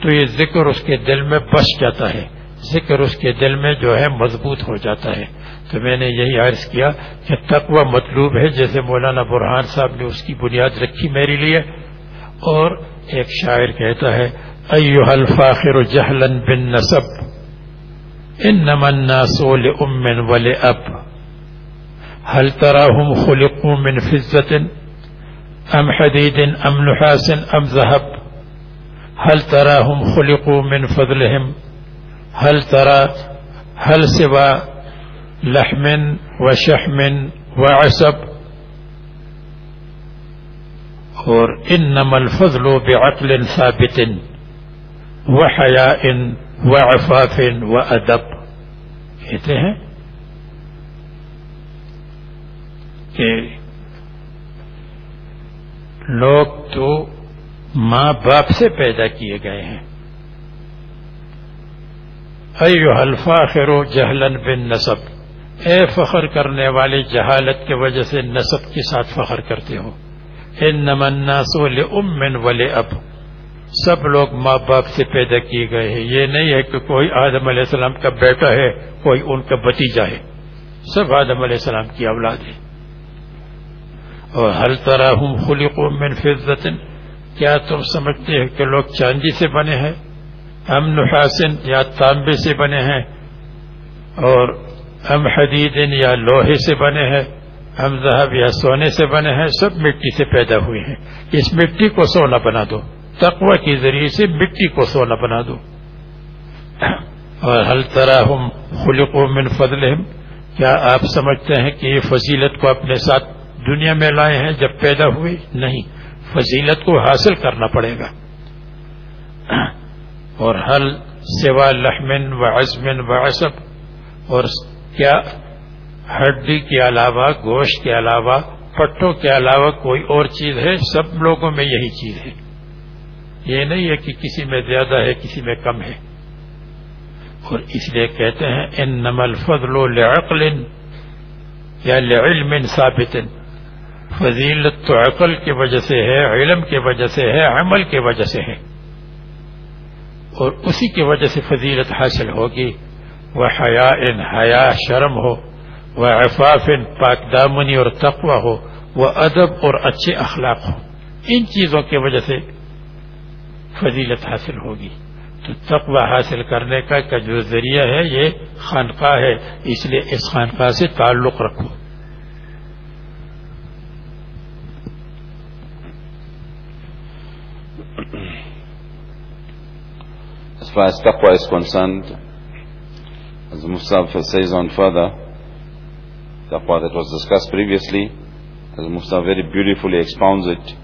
تو یہ ذکر اس کے دل میں بس جاتا ہے۔ ذکر اس کے دل میں جو ہے مضبوط ہو جاتا ہے۔ تو میں نے یہی عرض کیا کہ تقوی مطلوب ہے، جیسے مولانا برہان صاحب نے اس کی بنیاد رکھی میرے لیے۔ اور ایک شاعر کہتا ہے ایوہ الفاخر جہلن بن نصب ان نمن سول امن ول اب هل تراهم خلقوا من فزة أم حديد أم نحاس أم ذهب؟ هل تراهم خلقوا من فضلهم؟ هل ترى هل سوى لحم وشحم وعسب؟ اور إنما الفضل بعقل ثابت وحياء وعفاف وأدب. إيه کہتے ہیں کہ لوگ تو ماں باپ سے پیدا کیے گئے ہیں۔ ایو حلفا خرو جہلن بن نصب اے فخر کرنے والے جہالت کے وجہ سے نصب کے ساتھ فخر کرتے ہو۔ ان نمناس ول امن ول اب سب لوگ ماں باپ سے پیدا کیے گئے ہیں۔ یہ نہیں ہے کہ کوئی آدم علیہ السلام کا بیٹا ہے، کوئی ان کا بتیجا ہے۔ سب آدم علیہ السلام کی اولاد ہے۔ اور ہر طرح ہوں خلقوا من فضت کیا تم سمجھتے ہو کہ لوگ چاندی سے بنے ہیں ہم نحاسن یا تانبے سے بنے ہیں، اور ہم حدید یا لوہے سے بنے ہیں ہم ذہب یا سونے سے بنے ہیں، سب مٹی سے پیدا ہوئے ہیں۔ اس مٹی کو سونا بنا دو۔ تقوا کے ذریعے سے مٹی کو سونا بنا دو۔ اور ہل طرح ہم خلق و من فضل کیا آپ سمجھتے ہیں کہ یہ فضیلت کو اپنے ساتھ دنیا میں لائے ہیں جب پیدا ہوئے؟ نہیں۔ فضیلت کو حاصل کرنا پڑے گا۔ اور حل سوا لحمن و عزمن و عصب۔ اور کیا ہڈی کے علاوہ، گوشت کے علاوہ، پٹوں کے علاوہ کوئی اور چیز ہے؟ سب لوگوں میں یہی چیز ہے۔ یہ نہیں ہے کہ کسی میں زیادہ ہے، کسی میں کم ہے۔ اور اس لیے کہتے ہیں ان نمل فضل و لعقل یا لعلم ثابت۔ فضیلت تو عقل کی وجہ سے ہے، علم کی وجہ سے ہے، عمل کی وجہ سے ہے۔ اور اسی کی وجہ سے فضیلت حاصل ہوگی۔ وہ حیا ان حیا شرم ہو۔ وہ عفاف ان پاک دامنی اور تقوی ہو۔ وہ ادب اور اچھے اخلاق ہو۔ ان چیزوں کی وجہ سے فضیلت حاصل ہوگی۔ تو تقوی حاصل کرنے کا جو ذریعہ ہے، یہ خانقاہ ہے۔ اس لیے اس خانقاہ سے تعلق رکھو۔ Far as taqwa is concerned, As Mustafa says on further, taqwa that was discussed previously, as Mustafa very beautifully expounds it,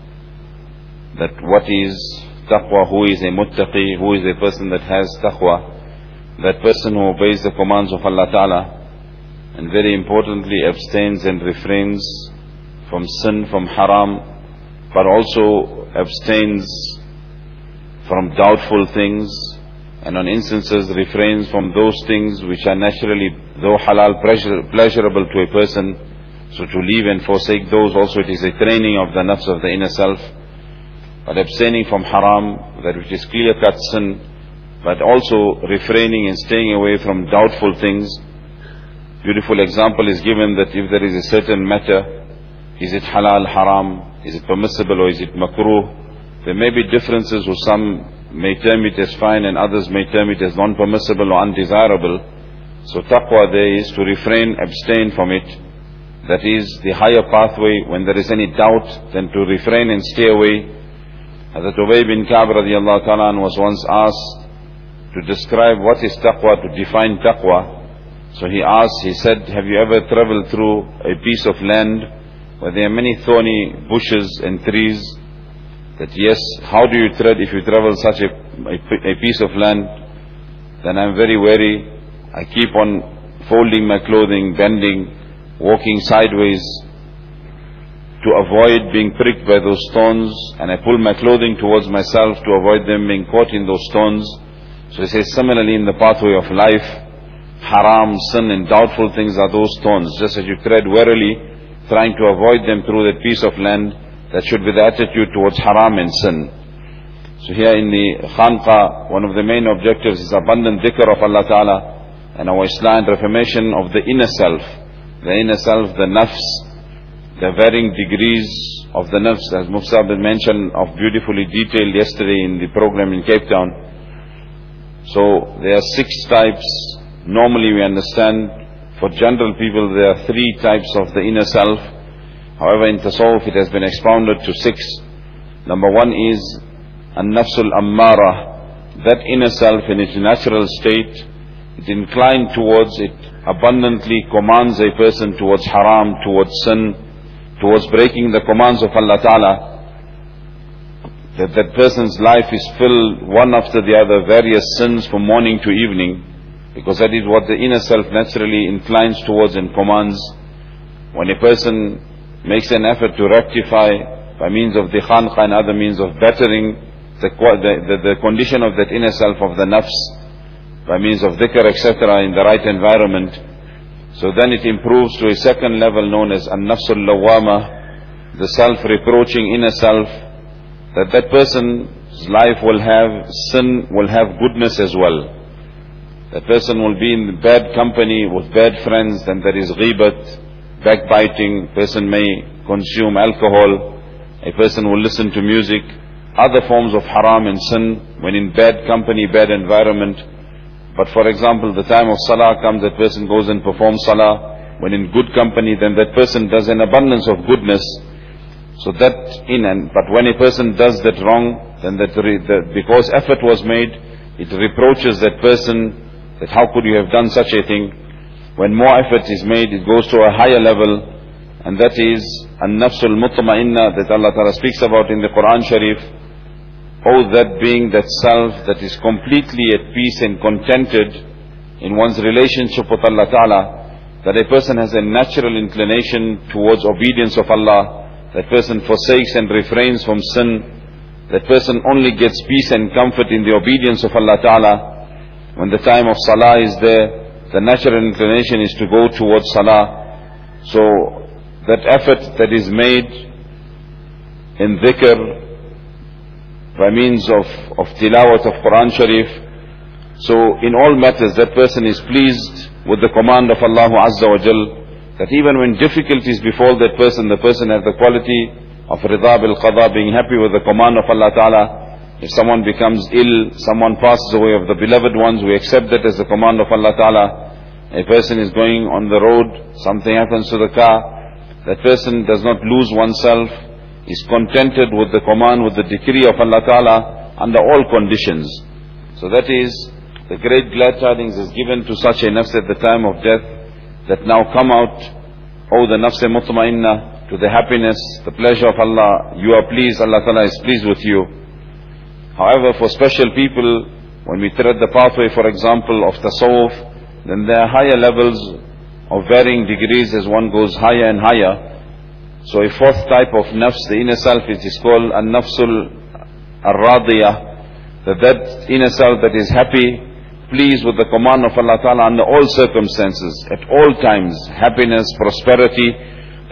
that what is taqwa, who is a muttaqi, who is a person that has taqwa, that person who obeys the commands of Allah Ta'ala, and very importantly abstains and refrains from sin, from haram, but also abstains from doubtful things, and on instances refrains from those things which are naturally, though halal, pleasure, pleasurable to a person. So to leave and forsake those also it is a training of the nafs of the inner self. But abstaining from haram, that which is clear-cut sin, but also refraining and staying away from doubtful things. Beautiful example is given that if there is a certain matter, is it halal, haram, is it permissible or is it makruh? There may be differences or some may term it as fine and others may term it as non-permissible or undesirable. So taqwa there is to refrain, abstain from it. That is the higher pathway. When there is any doubt, then to refrain and stay away. Hazrat Ubay bin Ka'b radiallahu ta'ala was once asked to describe what is taqwa, to define taqwa. So he asked, he said, have you ever traveled through a piece of land where there are many thorny bushes and trees? That yes, how do you tread if you travel such a, a, a piece of land? Then I'm very wary. I keep on folding my clothing, bending, walking sideways to avoid being pricked by those stones and I pull my clothing towards myself to avoid them being caught in those stones. So he says similarly in the pathway of life, haram, sin and doubtful things are those stones. Just as you tread warily, trying to avoid them through that piece of land, that should be the attitude towards haram and sin. So here in the Khanqa, one of the main objectives is abundant dhikr of Allah Ta'ala and our islah and reformation of the inner self. The inner self, the nafs, the varying degrees of the nafs, as Mufsab mentioned of beautifully detailed yesterday in the program in Cape Town. So there are six types. Normally we understand for general people there are three types of the inner self. However in Tasawwuf it has been expounded to six. Number one is An-Nafsul Ammara. That inner self in its natural state, it inclined towards it, abundantly commands a person towards haram, towards sin, towards breaking the commands of Allah Ta'ala that that person's life is filled one after the other, various sins from morning to evening, because that is what the inner self naturally inclines towards and commands. When a person makes an effort to rectify by means of the khanqa and other means of bettering the, the, the, condition of that inner self of the nafs, by means of dhikr, etc., in the right environment, so then it improves to a second level known as an-nafsul lawama, the self-reproaching inner self, that that person's life will have sin, will have goodness as well. That person will be in bad company with bad friends, then there is ghibat, backbiting, person may consume alcohol, a person will listen to music, other forms of haram and sin when in bad company, bad environment. But for example, the time of salah comes, that person goes and performs salah. When in good company, then that person does an abundance of goodness. So that in and, but when a person does that wrong, then that, the, because effort was made, it reproaches that person that how could you have done such a thing. When more effort is made, it goes to a higher level, and that is an-nafsul mutma'inna that Allah Ta'ala speaks about in the Quran Sharif. Oh, that being, that self that is completely at peace and contented in one's relationship with Allah Ta'ala, that a person has a natural inclination towards obedience of Allah, that person forsakes and refrains from sin. That person only gets peace and comfort in the obedience of Allah Ta'ala. When the time of Salah is there, the natural inclination is to go towards Salah. So, that effort that is made in dhikr, by means of, of tilawat of Quran Sharif, so in all matters that person is pleased with the command of Allah Azza wa Jal, that even when difficulties befall that person, the person has the quality of rida bil qada, being happy with the command of Allah Ta'ala. If someone becomes ill, someone passes away of the beloved ones, we accept that as the command of Allah Ta'ala. A person is going on the road, something happens to the car, that person does not lose oneself, is contented with the command, with the decree of Allah Ta'ala under all conditions. So that is, the great glad tidings is given to such a nafs at the time of death, that now come out, oh the nafs mutmainna, to the happiness, the pleasure of Allah. You are pleased, Allah Ta'ala is pleased with you. However, for special people, when we tread the pathway, for example, of tasawwuf, then there are higher levels of varying degrees as one goes higher and higher. So a fourth type of nafs, the inner self, it is called an-nafsul ar-radiyah, that that inner self that is happy, pleased with the command of Allah Ta'ala under all circumstances, at all times, happiness, prosperity,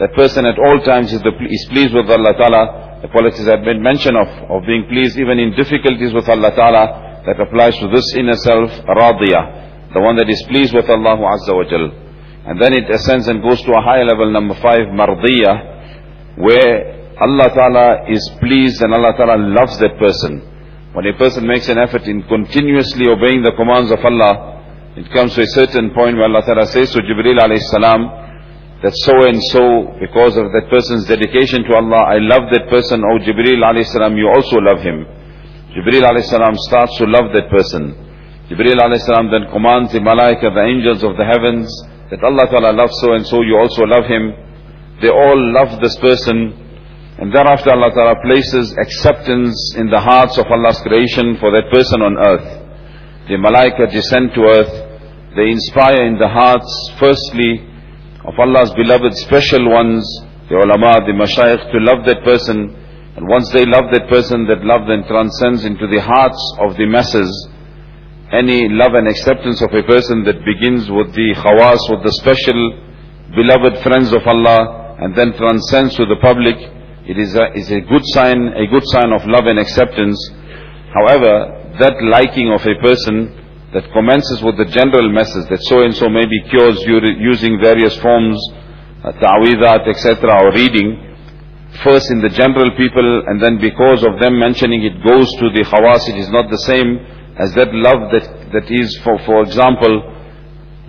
that person at all times is, the, is pleased with Allah Ta'ala. The qualities have been mentioned of, of being pleased even in difficulties with Allah Ta'ala, that applies to this inner self, radiyah, the one that is pleased with Allah Azza wa Jal. And then it ascends and goes to a higher level, number five, mardiyah, where Allah Ta'ala is pleased and Allah Ta'ala loves that person. When a person makes an effort in continuously obeying the commands of Allah, it comes to a certain point where Allah Ta'ala says to Jibreel alayhi salam, that so and so, because of that person's dedication to Allah, I love that person, O Jibreel alayhi salam, you also love him. Jibreel alayhi salam starts to love that person. Jibreel alayhi salam then commands the malaika, the angels of the heavens, that Allah Ta'ala loves so and so, you also love him. They all love this person. And thereafter Allah Ta'ala places acceptance in the hearts of Allah's creation for that person on earth. The malaika descend to earth. They inspire in the hearts, firstly, of Allah's beloved special ones, the ulama, the mashayikh, to love that person. And once they love that person, that love then transcends into the hearts of the masses. Any love and acceptance of a person that begins with the khawas, with the special beloved friends of Allah, and then transcends to the public, it is a, is a good sign, a good sign of love and acceptance. However, that liking of a person that commences with the general message that so and so may be cures using various forms, uh, ta'widat, etc., or reading, first in the general people, and then because of them mentioning it goes to the khawas, it is not the same as that love that, that is, for, for example,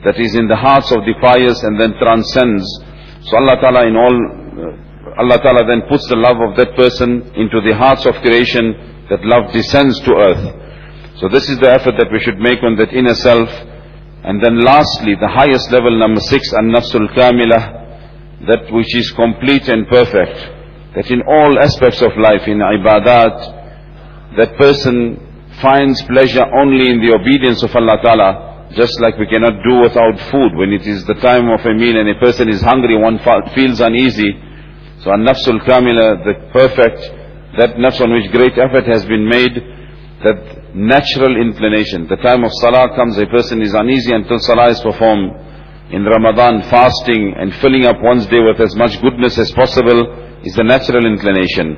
that is in the hearts of the pious and then transcends. So Allah Ta'ala in all uh, Allah Ta'ala then puts the love of that person into the hearts of creation, that love descends to earth. So this is the effort that we should make on that inner self. And then lastly, the highest level, number six, an-nafsul kamilah, that which is complete and perfect. That in all aspects of life, in ibadat, that person finds pleasure only in the obedience of Allah Ta'ala, just like we cannot do without food. When it is the time of a meal and a person is hungry, one feels uneasy. So an-nafsul kamila, the perfect, that nafs on which great effort has been made, that natural inclination. The time of salah comes, a person is uneasy until salah is performed. In Ramadan, fasting and filling up one's day with as much goodness as possible is the natural inclination.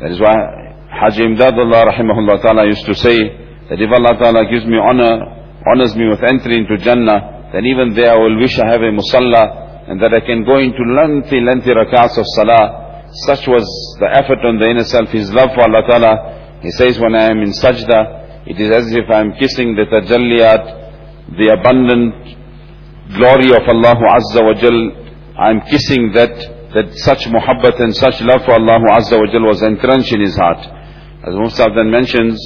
That is why Haji Imdadullah rahimahullah ta'ala used to say that if Allah ta'ala gives me honor, honors me with entry into Jannah, then even there I will wish I have a musalla and that I can go into lengthy, lengthy rakats of salah. Such was the effort on the inner self, his love for Allah Ta'ala. He says, when I am in sajda, it is as if I am kissing the tajalliyat, the abundant glory of Allah Azza wa Jal. I am kissing that, that such muhabbat and such love for Allah Azza wa Jal was entrenched in his heart. As Mustaf then mentions,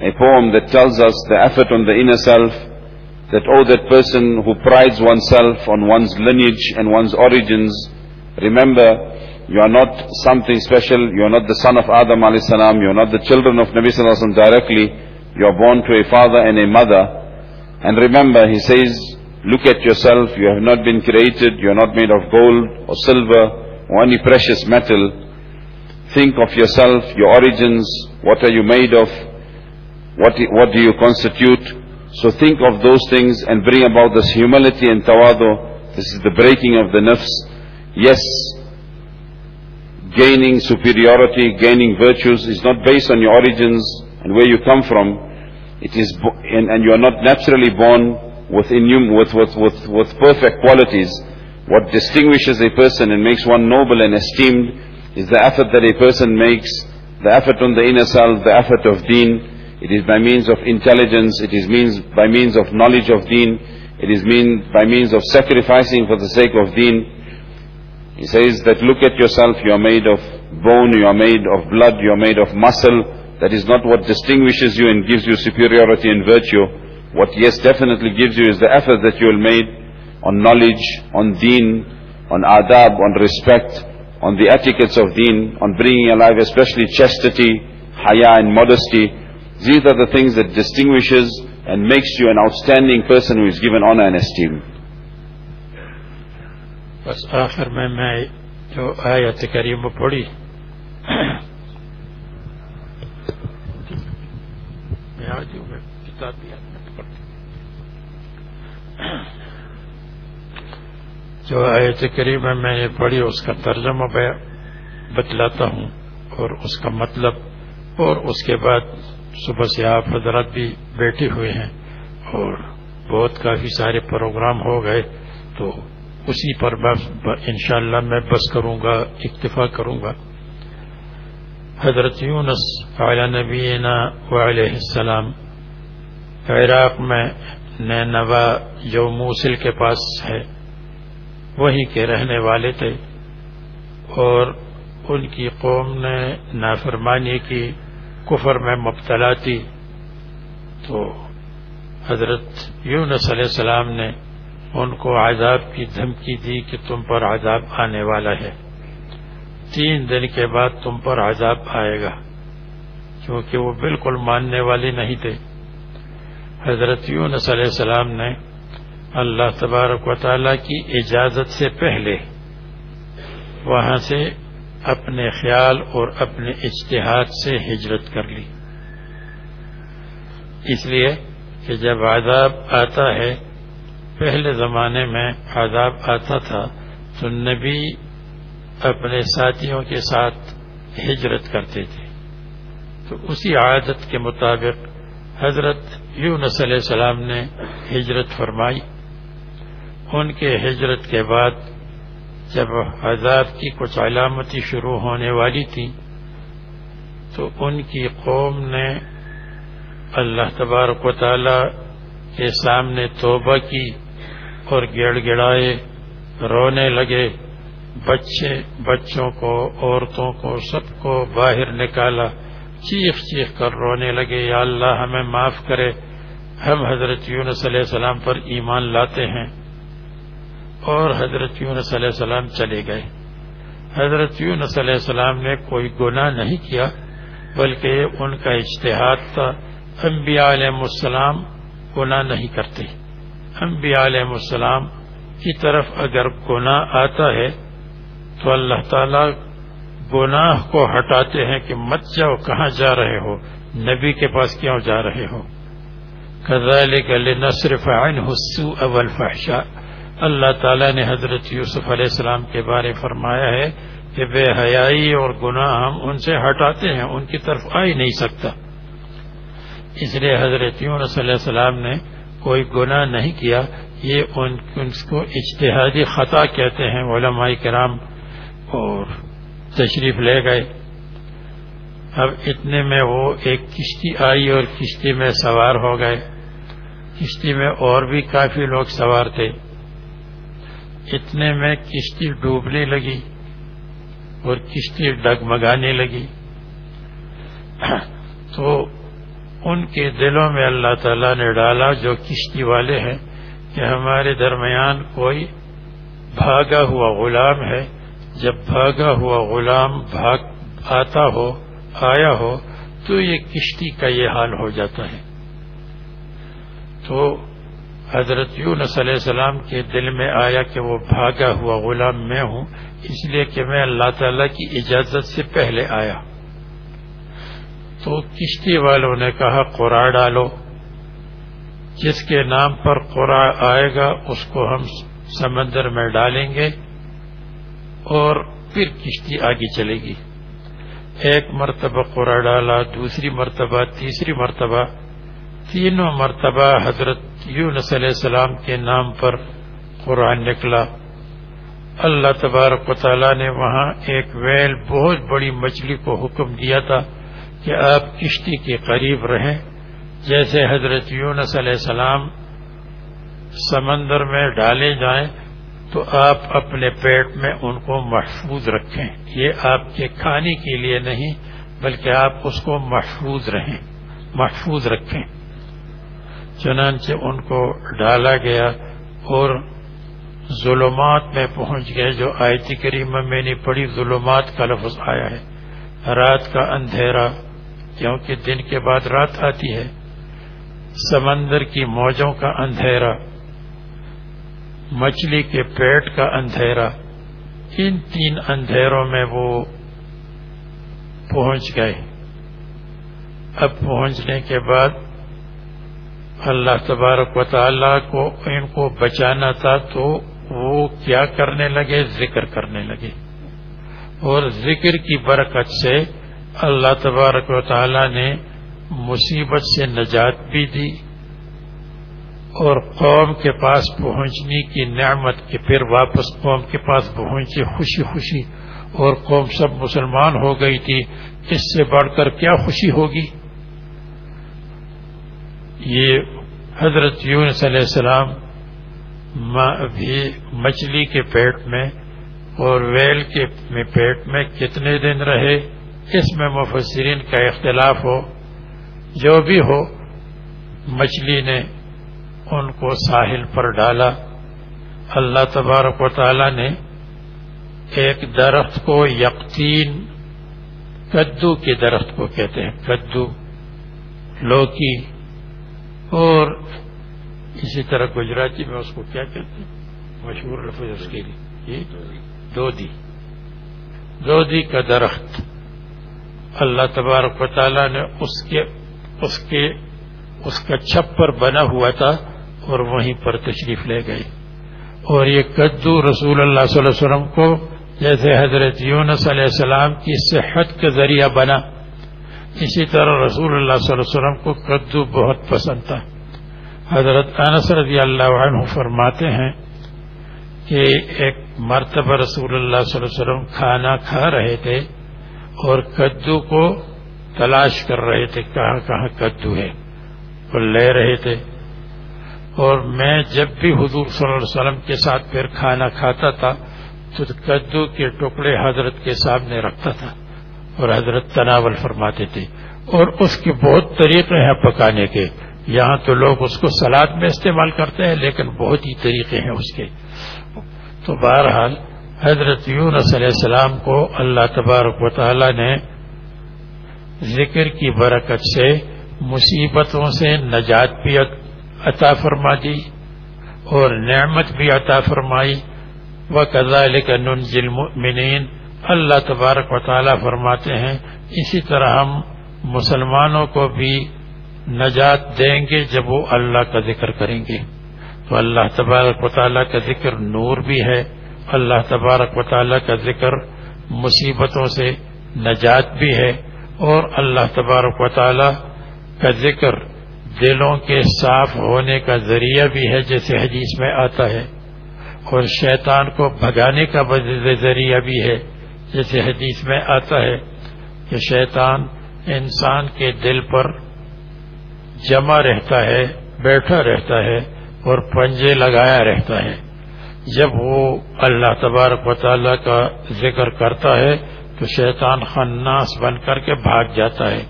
a poem that tells us the effort on the inner self, that, oh, that person who prides oneself on one's lineage and one's origins, remember, you are not something special, you are not the son of Adam salam, you are not the children of Nabi alayhi directly, you are born to a father and a mother. And remember, he says, look at yourself, you have not been created, you are not made of gold or silver or any precious metal. Think of yourself, your origins, what are you made of, what, what do you constitute, so think of those things and bring about this humility and tawadu. This is the breaking of the nafs. Yes, gaining superiority, gaining virtues is not based on your origins and where you come from. It is, and, and you are not naturally born with, innum, with, with, with, with perfect qualities. What distinguishes a person and makes one noble and esteemed is the effort that a person makes, the effort on the inner self, the effort of deen, it is by means of intelligence, it is means by means of knowledge of deen, it is mean by means of sacrificing for the sake of deen. He says that look at yourself, you are made of bone, you are made of blood, you are made of muscle. That is not what distinguishes you and gives you superiority and virtue. What yes definitely gives you is the effort that you will make on knowledge, on deen, on adab, on respect, on the etiquettes of deen, on bringing alive especially chastity, haya and modesty, these are the things that distinguishes and makes you an outstanding person who is given honor and esteem. بس آخر میں میں جو آیت کریمہ پڑھی۔ میں کتاب بھی جو آیت میں میں نے پڑھی، اس کا ترجمہ میں بتلاتا ہوں اور اس کا مطلب اور اس کے بعد صبح سے آپ حضرات بھی بیٹھے ہوئے ہیں اور بہت کافی سارے پروگرام ہو گئے تو اسی پر میں انشاءاللہ میں بس کروں گا، اکتفا کروں گا۔ حضرت یونس علی نبینا علیہ السلام عراق میں نینوا جو موسل کے پاس ہے۔ وہیں کے رہنے والے تھے اور ان کی قوم نے نافرمانی کی، کفر میں مبتلا تھی۔ تو حضرت یونس علیہ السلام نے ان کو عذاب کی دھمکی دی کہ تم پر عذاب آنے والا ہے۔ تین دن کے بعد تم پر عذاب آئے گا، کیونکہ وہ بالکل ماننے والے نہیں تھے۔ حضرت یونس علیہ السلام نے اللہ تبارک و تعالی کی اجازت سے پہلے وہاں سے اپنے خیال اور اپنے اجتہاد سے ہجرت کر لی۔ اس لیے کہ جب عذاب آتا ہے پہلے زمانے میں عذاب آتا تھا تو نبی اپنے ساتھیوں کے ساتھ ہجرت کرتے تھے۔ تو اسی عادت کے مطابق حضرت یونس علیہ السلام نے ہجرت فرمائی۔ ان کے ہجرت کے بعد جب عذاب کی کچھ علامتی شروع ہونے والی تھی تو ان کی قوم نے اللہ تبارک و تعالی کے سامنے توبہ کی۔ اور گڑ گڑائے، رونے لگے۔ بچے، بچوں کو، عورتوں کو، سب کو باہر نکالا۔ چیخ چیخ کر رونے لگے، یا اللہ ہمیں معاف کرے۔ ہم حضرت یونس علیہ السلام پر ایمان لاتے ہیں۔ اور حضرت یونس علیہ السلام چلے گئے۔ حضرت یونس علیہ السلام نے کوئی گناہ نہیں کیا، بلکہ ان کا اجتہاد تھا۔ انبیاء علیہ السلام گناہ نہیں کرتے۔ انبیاء علیہ السلام کی طرف اگر گناہ آتا ہے تو اللہ تعالی گناہ کو ہٹاتے ہیں کہ مت جاؤ، کہاں جا رہے ہو؟ نبی کے پاس کیوں جا رہے ہو؟ صرف لنصرف عنه اللہ تعالیٰ نے حضرت یوسف علیہ السلام کے بارے فرمایا ہے کہ بے حیائی اور گناہ ہم ان سے ہٹاتے ہیں، ان کی طرف آ ہی نہیں سکتا۔ اس لیے حضرت یونس علیہ السلام نے کوئی گناہ نہیں کیا، یہ ان کو اجتہادی خطا کہتے ہیں علماء کرام، اور تشریف لے گئے۔ اب اتنے میں وہ ایک کشتی آئی اور کشتی میں سوار ہو گئے۔ کشتی میں اور بھی کافی لوگ سوار تھے۔ اتنے میں کشتی ڈوبنے لگی اور کشتی ڈگمگانے لگی۔ تو ان کے دلوں میں اللہ تعالیٰ نے ڈالا جو کشتی والے ہیں کہ ہمارے درمیان کوئی بھاگا ہوا غلام ہے۔ جب بھاگا ہوا غلام بھاگ آتا ہو، آیا ہو، تو یہ کشتی کا یہ حال ہو جاتا ہے۔ تو حضرت یونس علیہ السلام کے دل میں آیا کہ وہ بھاگا ہوا غلام میں ہوں، اس لیے کہ میں اللہ تعالیٰ کی اجازت سے پہلے آیا۔ تو کشتی والوں نے کہا، قرآن ڈالو۔ جس کے نام پر قرآن آئے گا، اس کو ہم سمندر میں ڈالیں گے اور پھر کشتی آگے چلے گی۔ ایک مرتبہ قرآن ڈالا، دوسری مرتبہ، تیسری مرتبہ، تینوں مرتبہ حضرت یونس علیہ السلام کے نام پر قرآن نکلا۔ اللہ تبارک و تعالیٰ نے وہاں ایک ویل بہت بڑی مچھلی کو حکم دیا تھا۔ کہ آپ کشتی کے قریب رہیں۔ جیسے حضرت یونس علیہ السلام سمندر میں ڈالے جائیں، تو آپ اپنے پیٹ میں ان کو محفوظ رکھیں۔ یہ آپ کے کھانے کے لیے نہیں، بلکہ آپ اس کو محفوظ رہیں، محفوظ رکھیں۔ چنانچہ ان کو ڈالا گیا اور ظلمات میں پہنچ گئے، جو آیت کریمہ میں نے پڑی ظلمات کا لفظ آیا ہے۔ رات کا اندھیرا کیونکہ دن کے بعد رات آتی ہے، سمندر کی موجوں کا اندھیرا، مچھلی کے پیٹ کا اندھیرا، ان تین اندھیروں میں وہ پہنچ گئے۔ اب پہنچنے کے بعد اللہ تبارک و تعالی کو، ان کو بچانا تھا تو وہ کیا کرنے لگے؟ ذکر کرنے لگے۔ اور ذکر کی برکت سے اللہ تبارک و تعالی نے مصیبت سے نجات بھی دی اور قوم کے پاس پہنچنے کی نعمت کے پھر واپس قوم کے پاس پہنچے خوشی خوشی اور قوم سب مسلمان ہو گئی تھی، اس سے بڑھ کر کیا خوشی ہوگی؟ یہ حضرت یونس علیہ السلام بھی مچھلی کے پیٹ میں اور ویل کے پیٹ میں کتنے دن رہے؟ اس میں مفسرین کا اختلاف ہو، جو بھی ہو، مچھلی نے ان کو ساحل پر ڈالا۔ اللہ تبارک و تعالی نے ایک درخت کو یقین کدو کے درخت کو کہتے ہیں، کدو، لوکی، اور اسی طرح گجراتی میں اس کو کیا کہتے ہیں؟ مشہور لفظ اس کے لیے۔ دودی۔ دودی کا درخت۔ اللہ تبارک و تعالیٰ نے اس کے اس کے اس کا چھپر بنا ہوا تھا اور وہیں پر تشریف لے گئی اور یہ کدو رسول اللہ صلی اللہ علیہ وسلم کو جیسے حضرت یونس علیہ السلام کی صحت کا ذریعہ بنا۔ اسی طرح رسول اللہ صلی اللہ علیہ وسلم کو کدو بہت پسند تھا۔ حضرت انس رضی اللہ عنہ فرماتے ہیں کہ ایک مرتبہ رسول اللہ صلی اللہ علیہ وسلم کھانا کھا رہے تھے۔ اور کدو کو تلاش کر رہے تھے، کہاں کہاں کدو ہے، وہ لے رہے تھے۔ اور میں جب بھی حضور صلی اللہ علیہ وسلم کے ساتھ پھر کھانا کھاتا تھا، تو کدو کے ٹکڑے حضرت کے سامنے رکھتا تھا اور حضرت تناول فرماتے تھے۔ اور اس کے بہت طریقے ہیں پکانے کے۔ یہاں تو لوگ اس کو سلاد میں استعمال کرتے ہیں، لیکن بہت ہی طریقے ہیں اس کے۔ تو بہرحال حضرت یونس علیہ السلام کو اللہ تبارک و تعالی نے ذکر کی برکت سے مصیبتوں سے نجات بھی عطا فرما دی اور نعمت بھی عطا فرمائی۔ و کزالک ننج المؤمنین اللہ تبارک و تعالیٰ فرماتے ہیں، اسی طرح ہم مسلمانوں کو بھی نجات دیں گے جب وہ اللہ کا ذکر کریں گے۔ تو اللہ تبارک و تعالیٰ کا ذکر نور بھی ہے۔ اللہ تبارک و تعالیٰ کا ذکر مصیبتوں سے نجات بھی ہے اور اللہ تبارک و تعالیٰ کا ذکر دلوں کے صاف ہونے کا ذریعہ بھی ہے جیسے حدیث میں آتا ہے اور شیطان کو بھگانے کا ذریعہ بھی ہے جیسے حدیث میں آتا ہے کہ شیطان انسان کے دل پر جمع رہتا ہے، بیٹھا رہتا ہے اور پنجے لگایا رہتا ہے۔ جب وہ اللہ تبارک و تعالیٰ کا ذکر کرتا ہے تو شیطان خناس بن کر کے بھاگ جاتا ہے،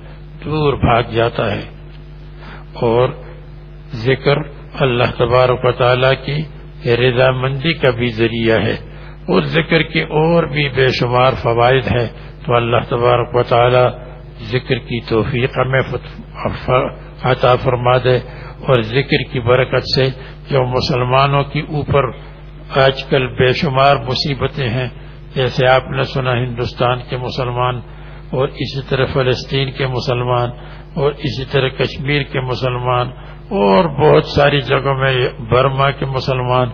دور بھاگ جاتا ہے۔ اور ذکر اللہ تبارک و تعالیٰ کی رضا مندی کا بھی ذریعہ ہے۔ اس ذکر کے اور بھی بے شمار فوائد ہیں۔ تو اللہ تبارک و تعالیٰ ذکر کی توفیق میں عطا فرما دے۔ اور ذکر کی برکت سے جو مسلمانوں کی اوپر آج کل بے شمار مصیبتیں ہیں۔ جیسے آپ نے سنا، ہندوستان کے مسلمان اور اسی طرح فلسطین کے مسلمان اور اسی طرح کشمیر کے مسلمان اور بہت ساری جگہوں میں برما کے مسلمان۔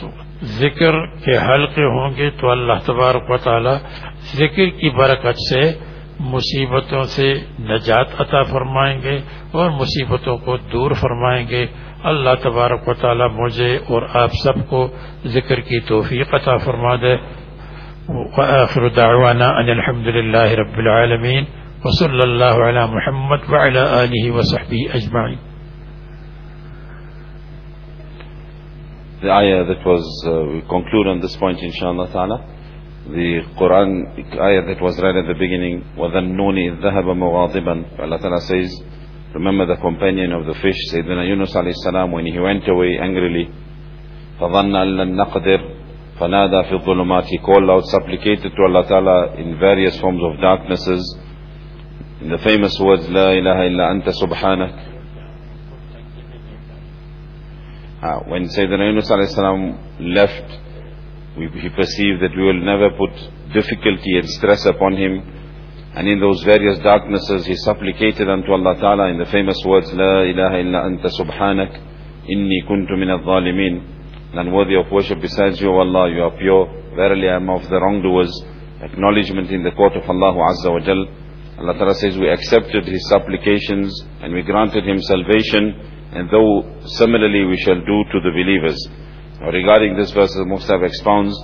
تو ذکر کے حلقے ہوں گے تو اللہ تبارک و تعالی ذکر کی برکت سے مصیبتوں سے نجات عطا فرمائیں گے اور مصیبتوں کو دور فرمائیں گے۔ اللہ تبارک و تعالی مجھے اور آپ سب کو ذکر کی توفیق عطا فرما دے۔ وآخر دعوانا ان الحمدللہ رب العالمین۔ وصل اللہ علی محمد وعلی آلہ وصحبہ اجمعین۔ The ayah that was, uh, we conclude on this point inshallah ta'ala. The Quran ayah that was read at the beginning, وَذَنُّونِ إِذْ ذَهَبَ مُغَاضِبًا Allah ta'ala says, remember the companion of the fish, Sayyidina Yunus alayhi salam, when he went away angrily, فَظَنَّ أَن لَن نَقْدِرْ فَنَادَى فِي الظُّلُمَاتِ He called out, supplicated to Allah ta'ala in various forms of darknesses, in the famous words, لا إله إلا أنت سبحانك. Uh, when Sayyidina Yunus alayhi salam left, we, he perceived that we will never put difficulty and stress upon him. And in those various darknesses, he supplicated unto Allah Ta'ala in the famous words, La ilaha illa anta subhanak, inni kuntu min al-zalimin. None worthy of worship besides you, O Allah, you are pure. Verily I am of the wrongdoers. Acknowledgement in the court of Allah Azza wa Jal. Allah Ta'ala says, we accepted his supplications and we granted him salvation. And though similarly we shall do to the believers. Regarding this verse, the Mufti expounds,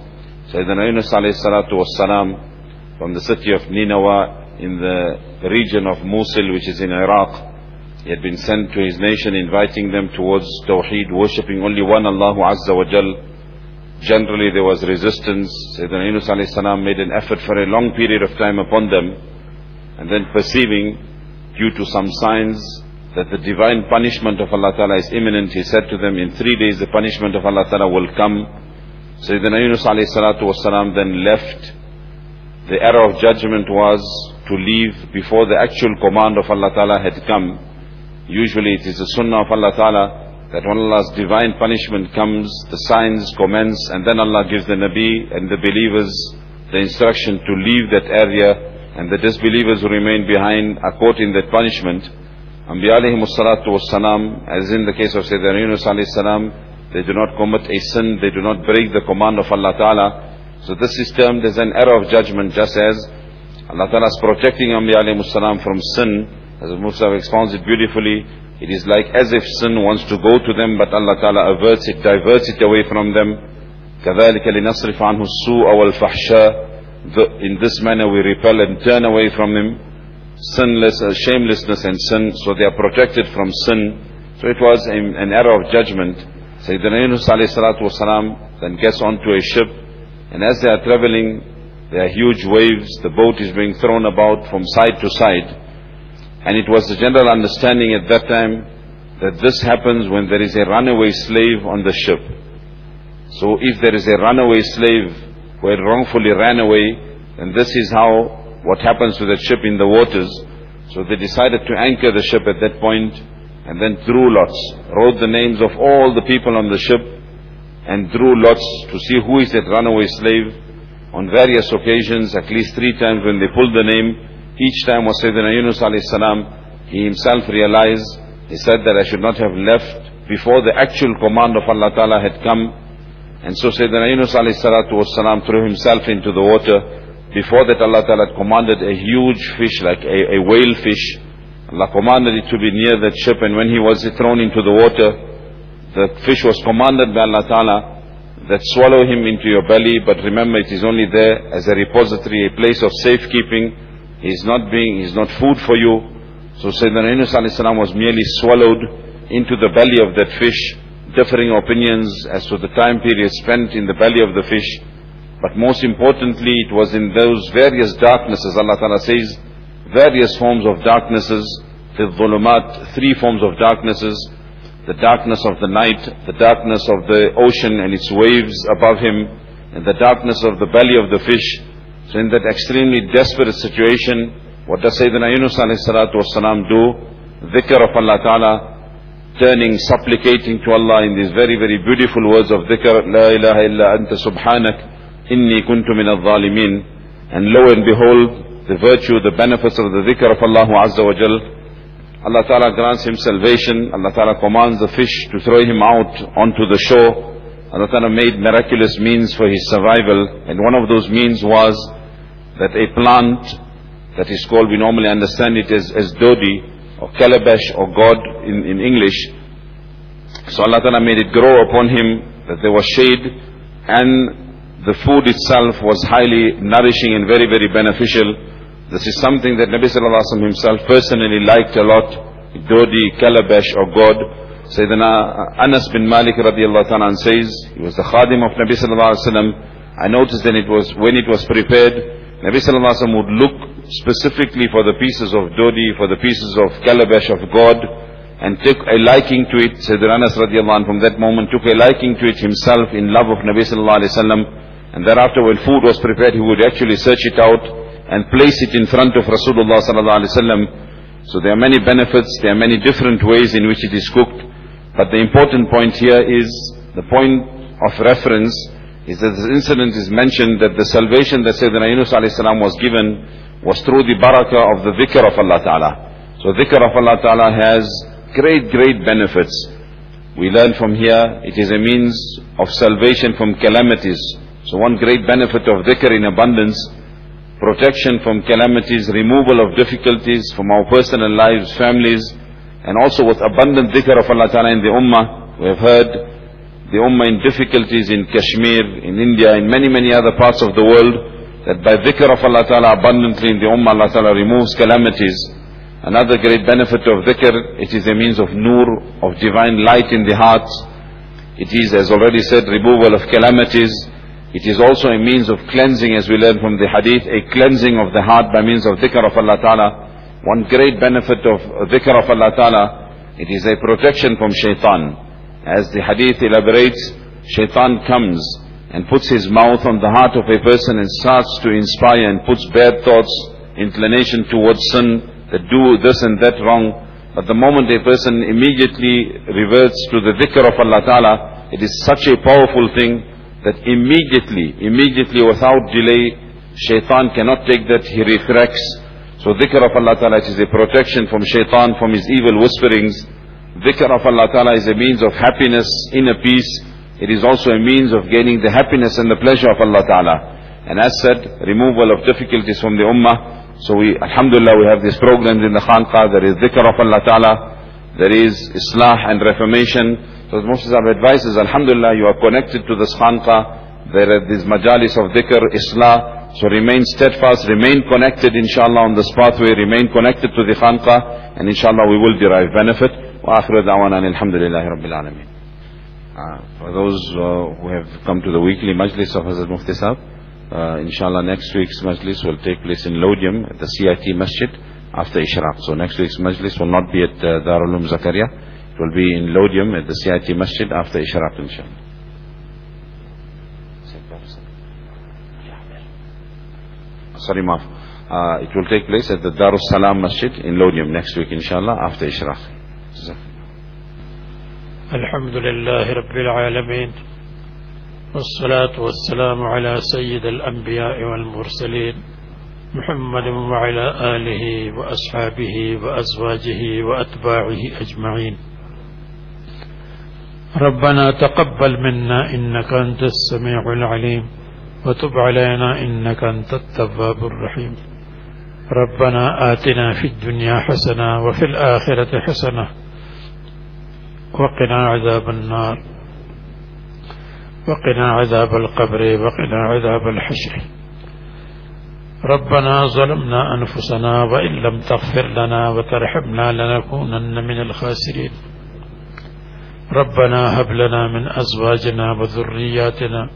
Sayyidina Yunus alayhi salatu was salam from the city of Nineveh in the region of Mosul which is in Iraq. He had been sent to his nation inviting them towards Tawheed, worshipping only one Allah Azza wa Jal. Generally there was resistance. Sayyidina Yunus alayhi salam made an effort for a long period of time upon them. And then perceiving, due to some signs, that the divine punishment of Allah Ta'ala is imminent, he said to them, in three days the punishment of Allah Ta'ala will come. Sayyidina Yunus alayhi salatu wasalam then left. The era of judgment was to leave before the actual command of Allah Ta'ala had come. Usually it is the sunnah of Allah Ta'ala that when Allah's divine punishment comes, the signs commence and then Allah gives the Nabi and the believers the instruction to leave that area and the disbelievers who remain behind are caught in that punishment. Anbiya alayhi salatu salam, as in the case of Sayyidina Yunus alayhi salam, they do not commit a sin, they do not break the command of Allah Ta'ala. So this is termed as an error of judgment, just as Allah Ta'ala is protecting Anbiya alayhi salam from sin, as Musa expounds it beautifully, it is like as if sin wants to go to them, but Allah Ta'ala averts it, diverts it away from them. كذلك لنصرف عنه السوء والفحشاء In this manner we repel and turn away from him sinless, uh, shamelessness and sin, so they are protected from sin. So it was a, an error of judgment. Sayyidina Yunus wasalam then gets onto a ship, and as they are traveling, there are huge waves, the boat is being thrown about from side to side. And it was the general understanding at that time that this happens when there is a runaway slave on the ship. So if there is a runaway slave who had wrongfully ran away, then this is how, what happens to that ship in the waters. So they decided to anchor the ship at that point and then drew lots, wrote the names of all the people on the ship and drew lots to see who is that runaway slave. On various occasions, at least three times when they pulled the name, each time was Sayyidina Yunus alayhi salam, he himself realized, he said that I should not have left before the actual command of Allah Ta'ala had come. And so Sayyidina Yunus alayhi salatu was salam threw himself into the water. Before that Allah Ta'ala commanded a huge fish, like a, a whale fish. Allah commanded it to be near that ship and when he was thrown into the water, the fish was commanded by Allah Ta'ala that swallow him into your belly, but remember it is only there as a repository, a place of safekeeping. He is not being, he is not food for you. So Sayyidina Yunus salam was merely swallowed into the belly of that fish. Differing opinions as to the time period spent in the belly of the fish. But most importantly, it was in those various darknesses, Allah Ta'ala says, various forms of darknesses, the dhulumat, three forms of darknesses, the darkness of the night, the darkness of the ocean and its waves above him, and the darkness of the belly of the fish. So in that extremely desperate situation, what does Sayyidina Yunus alayhi do? Dhikr of Allah Ta'ala, turning, supplicating to Allah in these very, very beautiful words of dhikr, La ilaha illa anta subhanak, inni kuntu min al-zalimin. And lo and behold, the virtue, the benefits of the dhikr of Allah Azza wa Jal, Allah Ta'ala grants him salvation. Allah Ta'ala commands the fish to throw him out onto the shore. Allah Ta'ala made miraculous means for his survival. And one of those means was that a plant that is called, we normally understand it as, as dodi or calabash or gourd in, in English. So Allah Ta'ala made it grow upon him that there was shade and the food itself was highly nourishing and very, very beneficial. This is something that Nabi Sallallahu Alaihi Wasallam himself personally liked a lot. Dodi, calabash or gourd. Sayyidina Anas bin Malik radiallahu ta'ala says, he was the khadim of Nabi Sallallahu Alaihi Wasallam. I noticed that it was, when it was prepared, Nabi Sallallahu Alaihi Wasallam would look specifically for the pieces of dodi, for the pieces of calabash of gourd, and took a liking to it. Sayyidina Anas radiallahu anh, from that moment took a liking to it himself in love of Nabi Sallallahu Alaihi Wasallam. And thereafter when food was prepared, he would actually search it out and place it in front of Rasulullah sallallahu alaihi wasallam. So there are many benefits, there are many different ways in which it is cooked. But the important point here is, the point of reference is that this incident is mentioned that the salvation that Sayyidina Yunus alayhi salam was given was through the barakah of the dhikr of Allah Ta'ala. So dhikr of Allah Ta'ala has great, great benefits. We learn from here, it is a means of salvation from calamities. So one great benefit of dhikr in abundance, protection from calamities, removal of difficulties from our personal lives, families, and also with abundant dhikr of Allah Ta'ala in the ummah. We have heard the ummah in difficulties in Kashmir, in India, in many, many other parts of the world, that by dhikr of Allah Ta'ala abundantly in the ummah, Allah Ta'ala removes calamities. Another great benefit of dhikr, it is a means of nur, of divine light in the heart. It is, as already said, removal of calamities. It is also a means of cleansing, as we learn from the hadith, a cleansing of the heart by means of dhikr of Allah Ta'ala. One great benefit of dhikr of Allah Ta'ala, it is a protection from shaitan. As the hadith elaborates, shaitan comes and puts his mouth on the heart of a person and starts to inspire and puts bad thoughts, inclination towards sin, that do this and that wrong. But the moment a person immediately reverts to the dhikr of Allah Ta'ala, it is such a powerful thing that immediately, immediately without delay, shaitan cannot take that, he retracts. So dhikr of Allah Ta'ala is a protection from shaitan, from his evil whisperings. Dhikr of Allah Ta'ala is a means of happiness, inner peace. It is also a means of gaining the happiness and the pleasure of Allah Ta'ala. And as said, removal of difficulties from the ummah. So we, alhamdulillah, we have these programs in the Khanqa. There is dhikr of Allah Ta'ala there is Islah and reformation. So Muhammad Sahib advises, Alhamdulillah, you are connected to this khanqa, there are these majalis of dhikr, Islah, so remain steadfast, remain connected inshallah on this pathway, remain connected to the khanqa, and inshallah we will derive benefit. وآخر دعوانا الحمد لله uh, For those uh, who have come to the weekly majlis of Hazrat Mufti Sahib, uh, inshallah next week's majlis will take place in Laudium at the CIT Masjid after Ishraq. So next week's majlis will not be at uh, Darul Um Zakaria. It will be in Laudium at the CIT Masjid after Ishraq inshallah. Sorry, Maaf. Uh, it will take place at the Darus Salam Masjid in Laudium next week inshallah after Ishraq. الحمد لله رب العالمين والصلاة والسلام على سيد الأنبياء والمرسلين محمد وعلى آله وأصحابه وأزواجه وأتباعه أجمعين. ربنا تقبل منا إنك أنت السميع العليم وتب علينا إنك أنت التواب الرحيم. ربنا آتنا في الدنيا حسنة وفي الآخرة حسنة وقنا عذاب النار. وقنا عذاب القبر وقنا عذاب الحشر. ربنا ظلمنا أنفسنا وإن لم تغفر لنا وترحمنا لنكونن من الخاسرين. ربنا هب لنا من أزواجنا وذرياتنا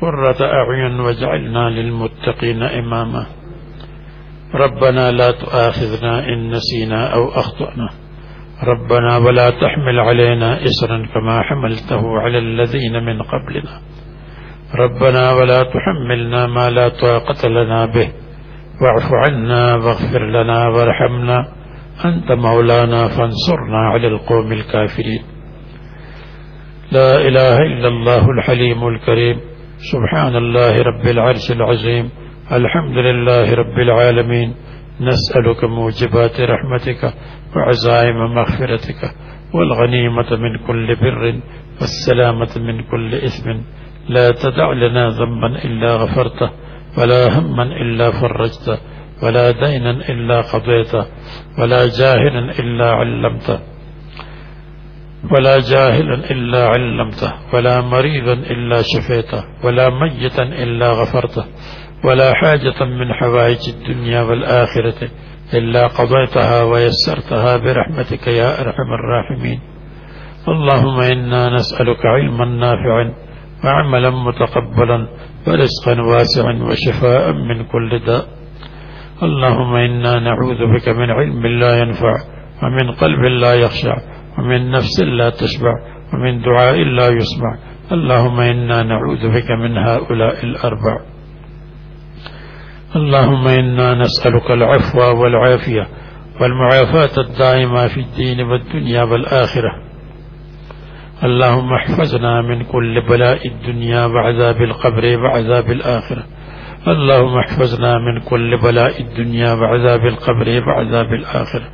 قرة أعين واجعلنا للمتقين إماما. ربنا لا تؤاخذنا إن نسينا أو أخطأنا. ربنا ولا تحمل علينا إسرا كما حملته على الذين من قبلنا. ربنا ولا تحملنا ما لا طاقة لنا به. واعف عنا واغفر لنا وارحمنا. أنت مولانا فانصرنا على القوم الكافرين. لا إله إلا الله الحليم الكريم. سبحان الله رب العرش العظيم. الحمد لله رب العالمين. نسألك موجبات رحمتك وعزائم مغفرتك والغنيمة من كل بر والسلامة من كل إثم. لا تدع لنا ذنبا إلا غفرته ولا هما إلا فرجته ولا دينا إلا قضيته ولا جاهلا إلا علمته ولا جاهلا إلا علمته ولا مريضا إلا شفيته ولا ميتا إلا غفرته ولا حاجة من حوائج الدنيا والآخرة إلا قضيتها ويسرتها برحمتك يا أرحم الراحمين. اللهم إنا نسألك علما نافعا وعملا متقبلا ورزقا واسعا وشفاء من كل داء. اللهم إنا نعوذ بك من علم لا ينفع ومن قلب لا يخشع ومن نفس لا تشبع ومن دعاء لا يسمع. اللهم إنا نعوذ بك من هؤلاء الأربع. اللهم إنا نسألك العفو والعافية والمعافاة الدائمة في الدين والدنيا والآخرة. اللهم احفظنا من كل بلاء الدنيا وعذاب القبر وعذاب الآخرة. اللهم احفظنا من كل بلاء الدنيا وعذاب القبر وعذاب الآخرة.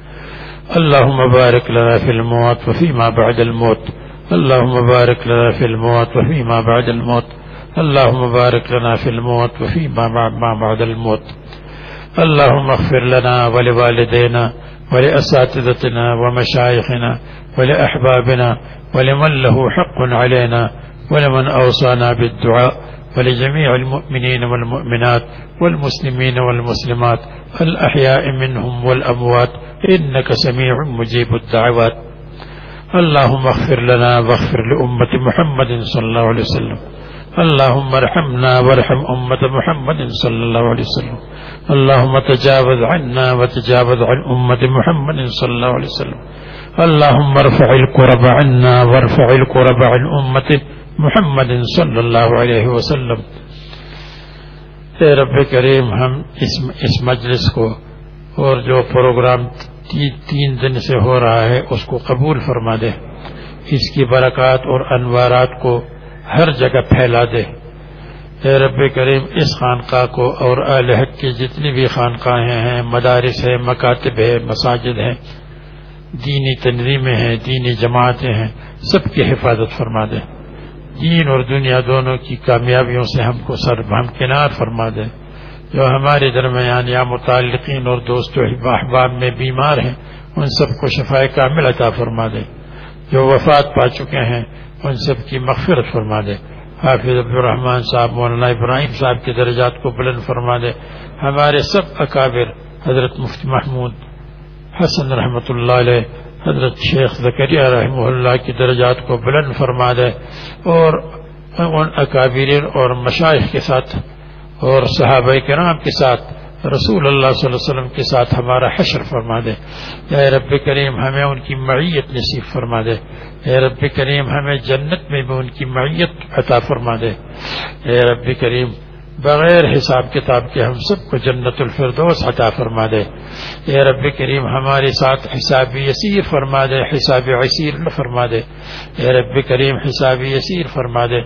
اللهم بارك لنا في الموت وفيما بعد الموت. اللهم بارك لنا في الموت وفيما بعد الموت. اللهم بارك لنا في الموت وفيما ما بعد الموت. اللهم اغفر لنا ولوالدينا ولأساتذتنا ومشايخنا ولأحبابنا ولمن له حق علينا ولمن أوصانا بالدعاء ولجميع المؤمنين والمؤمنات والمسلمين والمسلمات الأحياء منهم والأموات إنك سميع مجيب الدعوات اللهم اغفر لنا واغفر لأمة محمد صلى الله عليه وسلم اللهم ارحمنا وارحم أمة محمد صلى الله عليه وسلم. اللهم تجاوز عنا وتجاوز عن أمة محمد صلى الله عليه وسلم. اللهم ارفع الكرب عنا وارفع الكرب عن أمة محمد صلى الله عليه وسلم. اے رب کریم ہم اس اس مجلس کو اور جو پروگرام تی, تین دن سے ہو رہا ہے اس کو قبول فرما دے۔ اس کی برکات اور انوارات کو ہر جگہ پھیلا دے۔ اے رب کریم، اس خانقاہ کو اور اہل حق کی جتنی بھی خانقاہیں ہیں، مدارس ہیں، مکاتب ہیں، مساجد ہیں، دینی تنظیمیں ہیں، دینی جماعتیں ہیں، سب کی حفاظت فرما دے۔ دین اور دنیا دونوں کی کامیابیوں سے ہم کو سر ہمکنار فرما دے۔ جو ہمارے درمیان یا متعلقین اور دوست و احباب میں بیمار ہیں، ان سب کو شفائے کامل عطا فرما دے۔ جو وفات پا چکے ہیں ان سب کی مغفرت فرما دے۔ حافظ عبدالرحمن صاحب، مولانا ابراہیم صاحب کے درجات کو بلند فرما دے۔ ہمارے سب اکابر، حضرت مفتی محمود حسن رحمۃ اللہ علیہ، حضرت شیخ زکریہ رحمہ اللہ کے درجات کو بلند فرما دے۔ اور ان اکابرین اور مشائق کے ساتھ اور صحابہ کرام کے ساتھ رسول اللہ صلی اللہ علیہ وسلم کے ساتھ ہمارا حشر فرما دے۔ اے رب کریم، ہمیں ان کی معیت نصیب فرما دے۔ اے رب کریم، ہمیں جنت میں بھی ان کی معیت عطا فرما دے۔ اے رب کریم، بغیر حساب کتاب کے ہم سب کو جنت الفردوس عطا فرما دے۔ اے رب کریم، ہمارے ساتھ حساب یسیر فرما دے، حساب عصیر نہ فرما دے۔ اے رب کریم، حساب یسیر فرما دے۔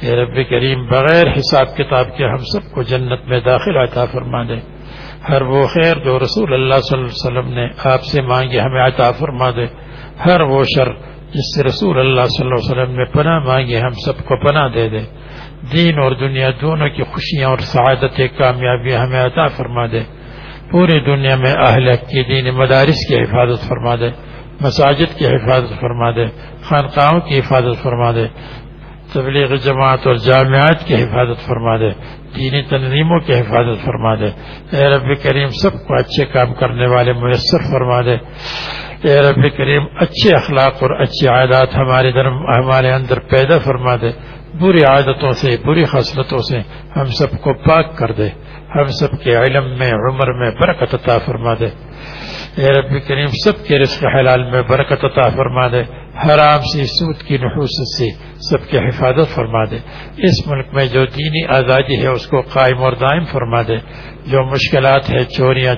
اے رب کریم، بغیر حساب کتاب کے ہم سب کو جنت میں داخل عطا فرما دے۔ ہر وہ خیر جو رسول اللہ صلی اللہ علیہ وسلم نے آپ سے مانگی، ہمیں عطا فرما دے۔ ہر وہ شر جس سے رسول اللہ صلی اللہ علیہ وسلم نے پناہ مانگی، ہم سب کو پناہ دے دے۔ دین اور دنیا دونوں کی خوشیاں اور سعادت کامیابی ہمیں عطا فرما دے۔ پوری دنیا میں اہل کی دین مدارس کی حفاظت فرما دے۔ مساجد کی حفاظت فرما دے۔ خانقاہوں کی حفاظت فرما دے۔ تبلیغ جماعت اور جامعات کی حفاظت فرما دے۔ دینی تنظیموں کی حفاظت فرما دے۔ اے رب کریم، سب کو اچھے کام کرنے والے میسر فرما دے۔ اے رب کریم، اچھے اخلاق اور اچھی عادات ہمارے درم ہمارے اندر پیدا فرما دے۔ بری عادتوں سے، بری خصلتوں سے ہم سب کو پاک کر دے۔ ہم سب کے علم میں، عمر میں برکت عطا فرما دے۔ اے رب کریم، سب کے رزق حلال میں برکت عطا فرما دے۔ حرام سے سود کی نحوست سے سب کی حفاظت فرما دے۔ اس ملک میں جو دینی آزادی ہے، اس کو قائم اور دائم فرما دے۔ جو مشکلات ہے چوریاں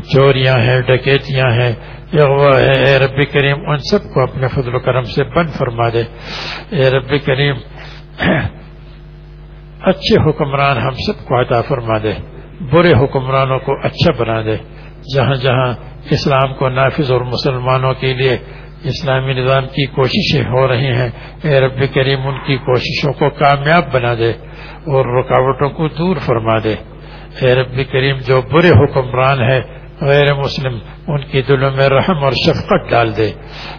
چوریاں ہیں، ڈکیتیاں ہیں اغوا ہے، اے رب کریم، ان سب کو اپنے فضل و کرم سے بند فرما دے۔ اے رب کریم، اچھے حکمران ہم سب کو عطا فرما دے۔ برے حکمرانوں کو اچھا بنا دے۔ جہاں جہاں اسلام کو نافذ اور مسلمانوں کے لیے اسلامی نظام کی کوششیں ہو رہی ہیں۔ اے رب کریم، ان کی کوششوں کو کامیاب بنا دے اور رکاوٹوں کو دور فرما دے۔ اے رب کریم، جو برے حکمران ہے غیر مسلم، ان کی دلوں میں رحم اور شفقت ڈال دے۔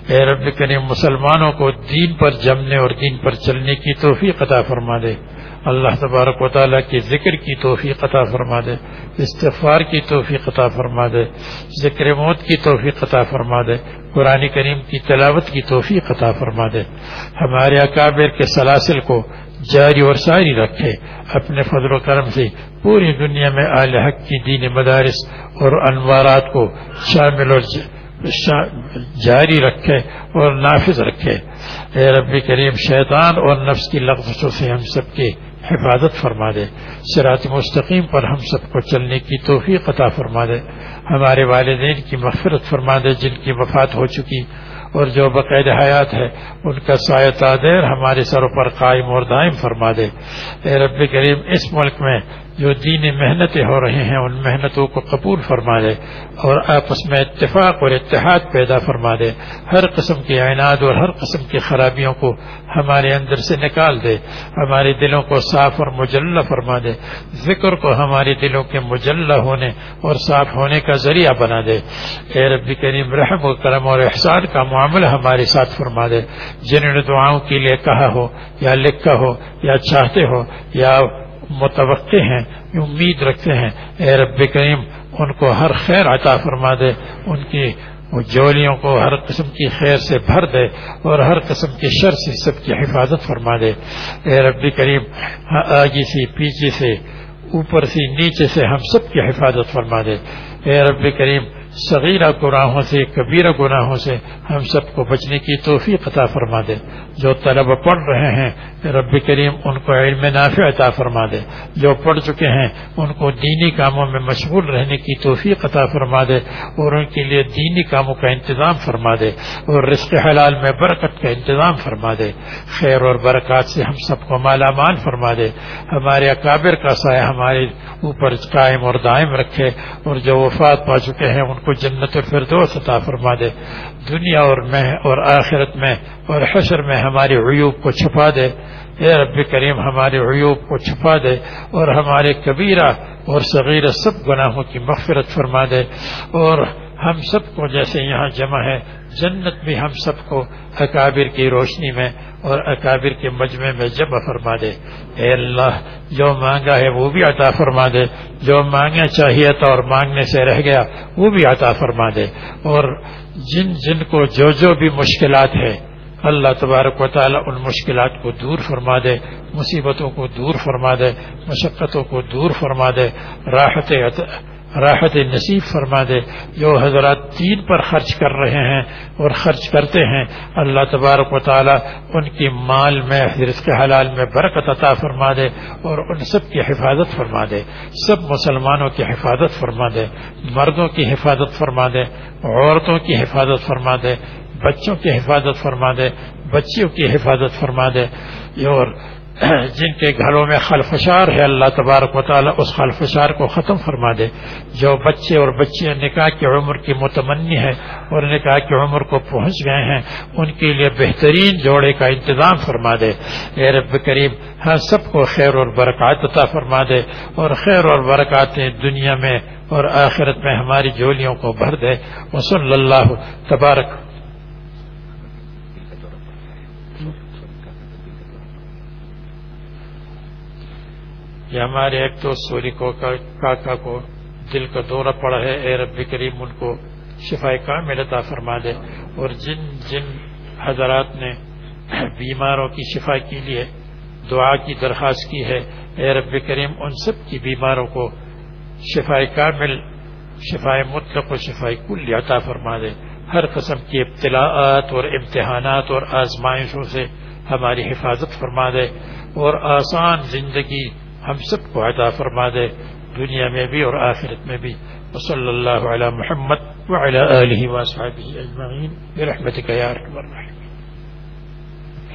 اے رب کریم، مسلمانوں کو دین پر جمنے اور دین پر چلنے کی توفیق عطا فرما دے۔ اللہ تبارک و تعالیٰ کی ذکر کی توفیق عطا فرما دے استفار کی توفیق عطا فرما دے، ذکر موت کی توفیق عطا فرما دے، قرآن کریم کی تلاوت کی توفیق عطا فرما دے۔ ہمارے اکابر کے سلاسل کو جاری اور ساری رکھے، اپنے فضل و کرم سے پوری دنیا میں آل حق کی دین مدارس اور انوارات کو شامل اور جاری رکھے اور نافذ رکھے۔ اے رب کریم، شیطان اور نفس کی لغزشوں سے ہم سب کے حفاظت فرما دے۔ سرات مستقیم پر ہم سب کو چلنے کی توفیق عطا فرما دے۔ ہمارے والدین کی مغفرت فرما دے جن کی وفات ہو چکی۔ اور جو بقید حیات ہے، ان کا سایہ تادیر ہمارے سروں پر قائم اور دائم فرما دے۔ اے رب کریم، اس ملک میں جو دین محنتیں ہو رہے ہیں، ان محنتوں کو قبول فرما دے اور آپس میں اتفاق اور اتحاد پیدا فرما دے ہر قسم کی اعناد اور ہر قسم کی خرابیوں کو ہمارے اندر سے نکال دے، ہمارے دلوں کو صاف اور مجلہ فرما دے۔ ذکر کو ہمارے دلوں کے مجلہ ہونے اور صاف ہونے کا ذریعہ بنا دے۔ اے رب کریم، رحم و کرم اور احسان کا معاملہ ہمارے ساتھ فرما دے۔ جنہوں نے دعاؤں کے لیے کہا ہو، یا لکھا ہو، یا چاہتے ہو، یا متوقع ہیں امید رکھتے ہیں۔ اے رب کریم، ان کو ہر خیر عطا فرما دے، ان کی جولیوں کو ہر قسم کی خیر سے بھر دے اور ہر قسم کی شر سے سب کی حفاظت فرما دے۔ اے رب کریم، آگے سے، پیچھے سے، اوپر سے، نیچے سے ہم سب کی حفاظت فرما دے۔ اے رب کریم صغیرہ گناہوں سے، کبیرہ گناہوں سے ہم سب کو بچنے کی توفیق عطا فرما دے۔ جو طلب پڑھ رہے ہیں رب کریم، ان کو علم نافع عطا فرما دے۔ جو پڑھ چکے ہیں، ان کو دینی کاموں میں مشغول رہنے کی توفیق عطا فرما دے اور ان کے لیے دینی کاموں کا انتظام فرما دے اور رزق حلال میں برکت کا انتظام فرما دے۔ خیر اور برکات سے ہم سب کو مالا مال فرما دے۔ ہمارے اکابر کا سایہ ہمارے اوپر قائم اور دائم رکھے اور جو وفات پا چکے ہیں، ان کو جنت فردوس عطا فرما دے، دنیا اور میں اور آخرت میں اور حشر میں ہمارے عیوب کو چھپا دے۔ اے رب کریم ہمارے عیوب کو چھپا دے اور ہمارے کبیرہ اور صغیرہ سب گناہوں کی مغفرت فرما دے۔ اور ہم سب کو جیسے یہاں جمع ہے جنت میں ہم سب کو اکابر کی روشنی میں اور اکابر کے مجمع میں جمع فرما دے۔ اے اللہ، جو مانگا ہے وہ بھی عطا فرما دے۔ جو مانگنا چاہیے تھا اور مانگنے سے رہ گیا، وہ بھی عطا فرما دے۔ اور جن جن کو جو جو بھی مشکلات ہے اللہ تبارک و تعالی ان مشکلات کو دور فرما دے، مصیبتوں کو دور فرما دے، مشقتوں کو دور فرما دے، راحت راحت نصیب فرما دے۔ جو حضرات دین پر خرچ کر رہے ہیں اور خرچ کرتے ہیں، اللہ تبارک و تعالی ان کی مال میں، حضرت کے حلال میں برکت عطا فرما دے اور ان سب کی حفاظت فرما دے۔ سب مسلمانوں کی حفاظت فرما دے، مردوں کی حفاظت فرما دے، عورتوں کی حفاظت فرما دے، بچوں کی حفاظت فرما دے، بچیوں کی حفاظت فرما دے۔ اور جن کے گھروں میں خلفشار ہے، اللہ تبارک و تعالیٰ اس خلفشار کو ختم فرما دے۔ جو بچے اور بچیاں نکاح کی عمر کی متمنی ہے اور نکاح کی عمر کو پہنچ گئے ہیں، ان کے لیے بہترین جوڑے کا انتظام فرما دے۔ اے رب کریم ہاں سب کو خیر اور برکات عطا فرما دے اور خیر اور برکاتیں دنیا میں اور آخرت میں ہماری جولیوں کو بھر دے۔ وصلی اللہ تبارک یہ ہمارے ایک تو سوری کو، کاکا کو دل کا دورہ پڑا ہے۔ اے رب کریم، ان کو شفا کامل عطا فرما دے۔ اور جن جن حضرات نے بیماروں کی شفا کے لیے دعا کی، درخواست کی ہے، اے رب کریم، ان سب کی بیماروں کو شفا کامل شفا مطلق و شفا کل عطا فرما دے۔ ہر قسم کی ابتلاعات اور امتحانات اور آزمائشوں سے ہماری حفاظت فرما دے۔ اور آسان زندگی ہم سب کو عطا فرما دے، دنیا میں بھی اور آخرت میں بھی۔ وصلی اللہ علی محمد وعلی آلہ وصحبہ اجمعین۔ برحمتک یا ارحم الراحمین۔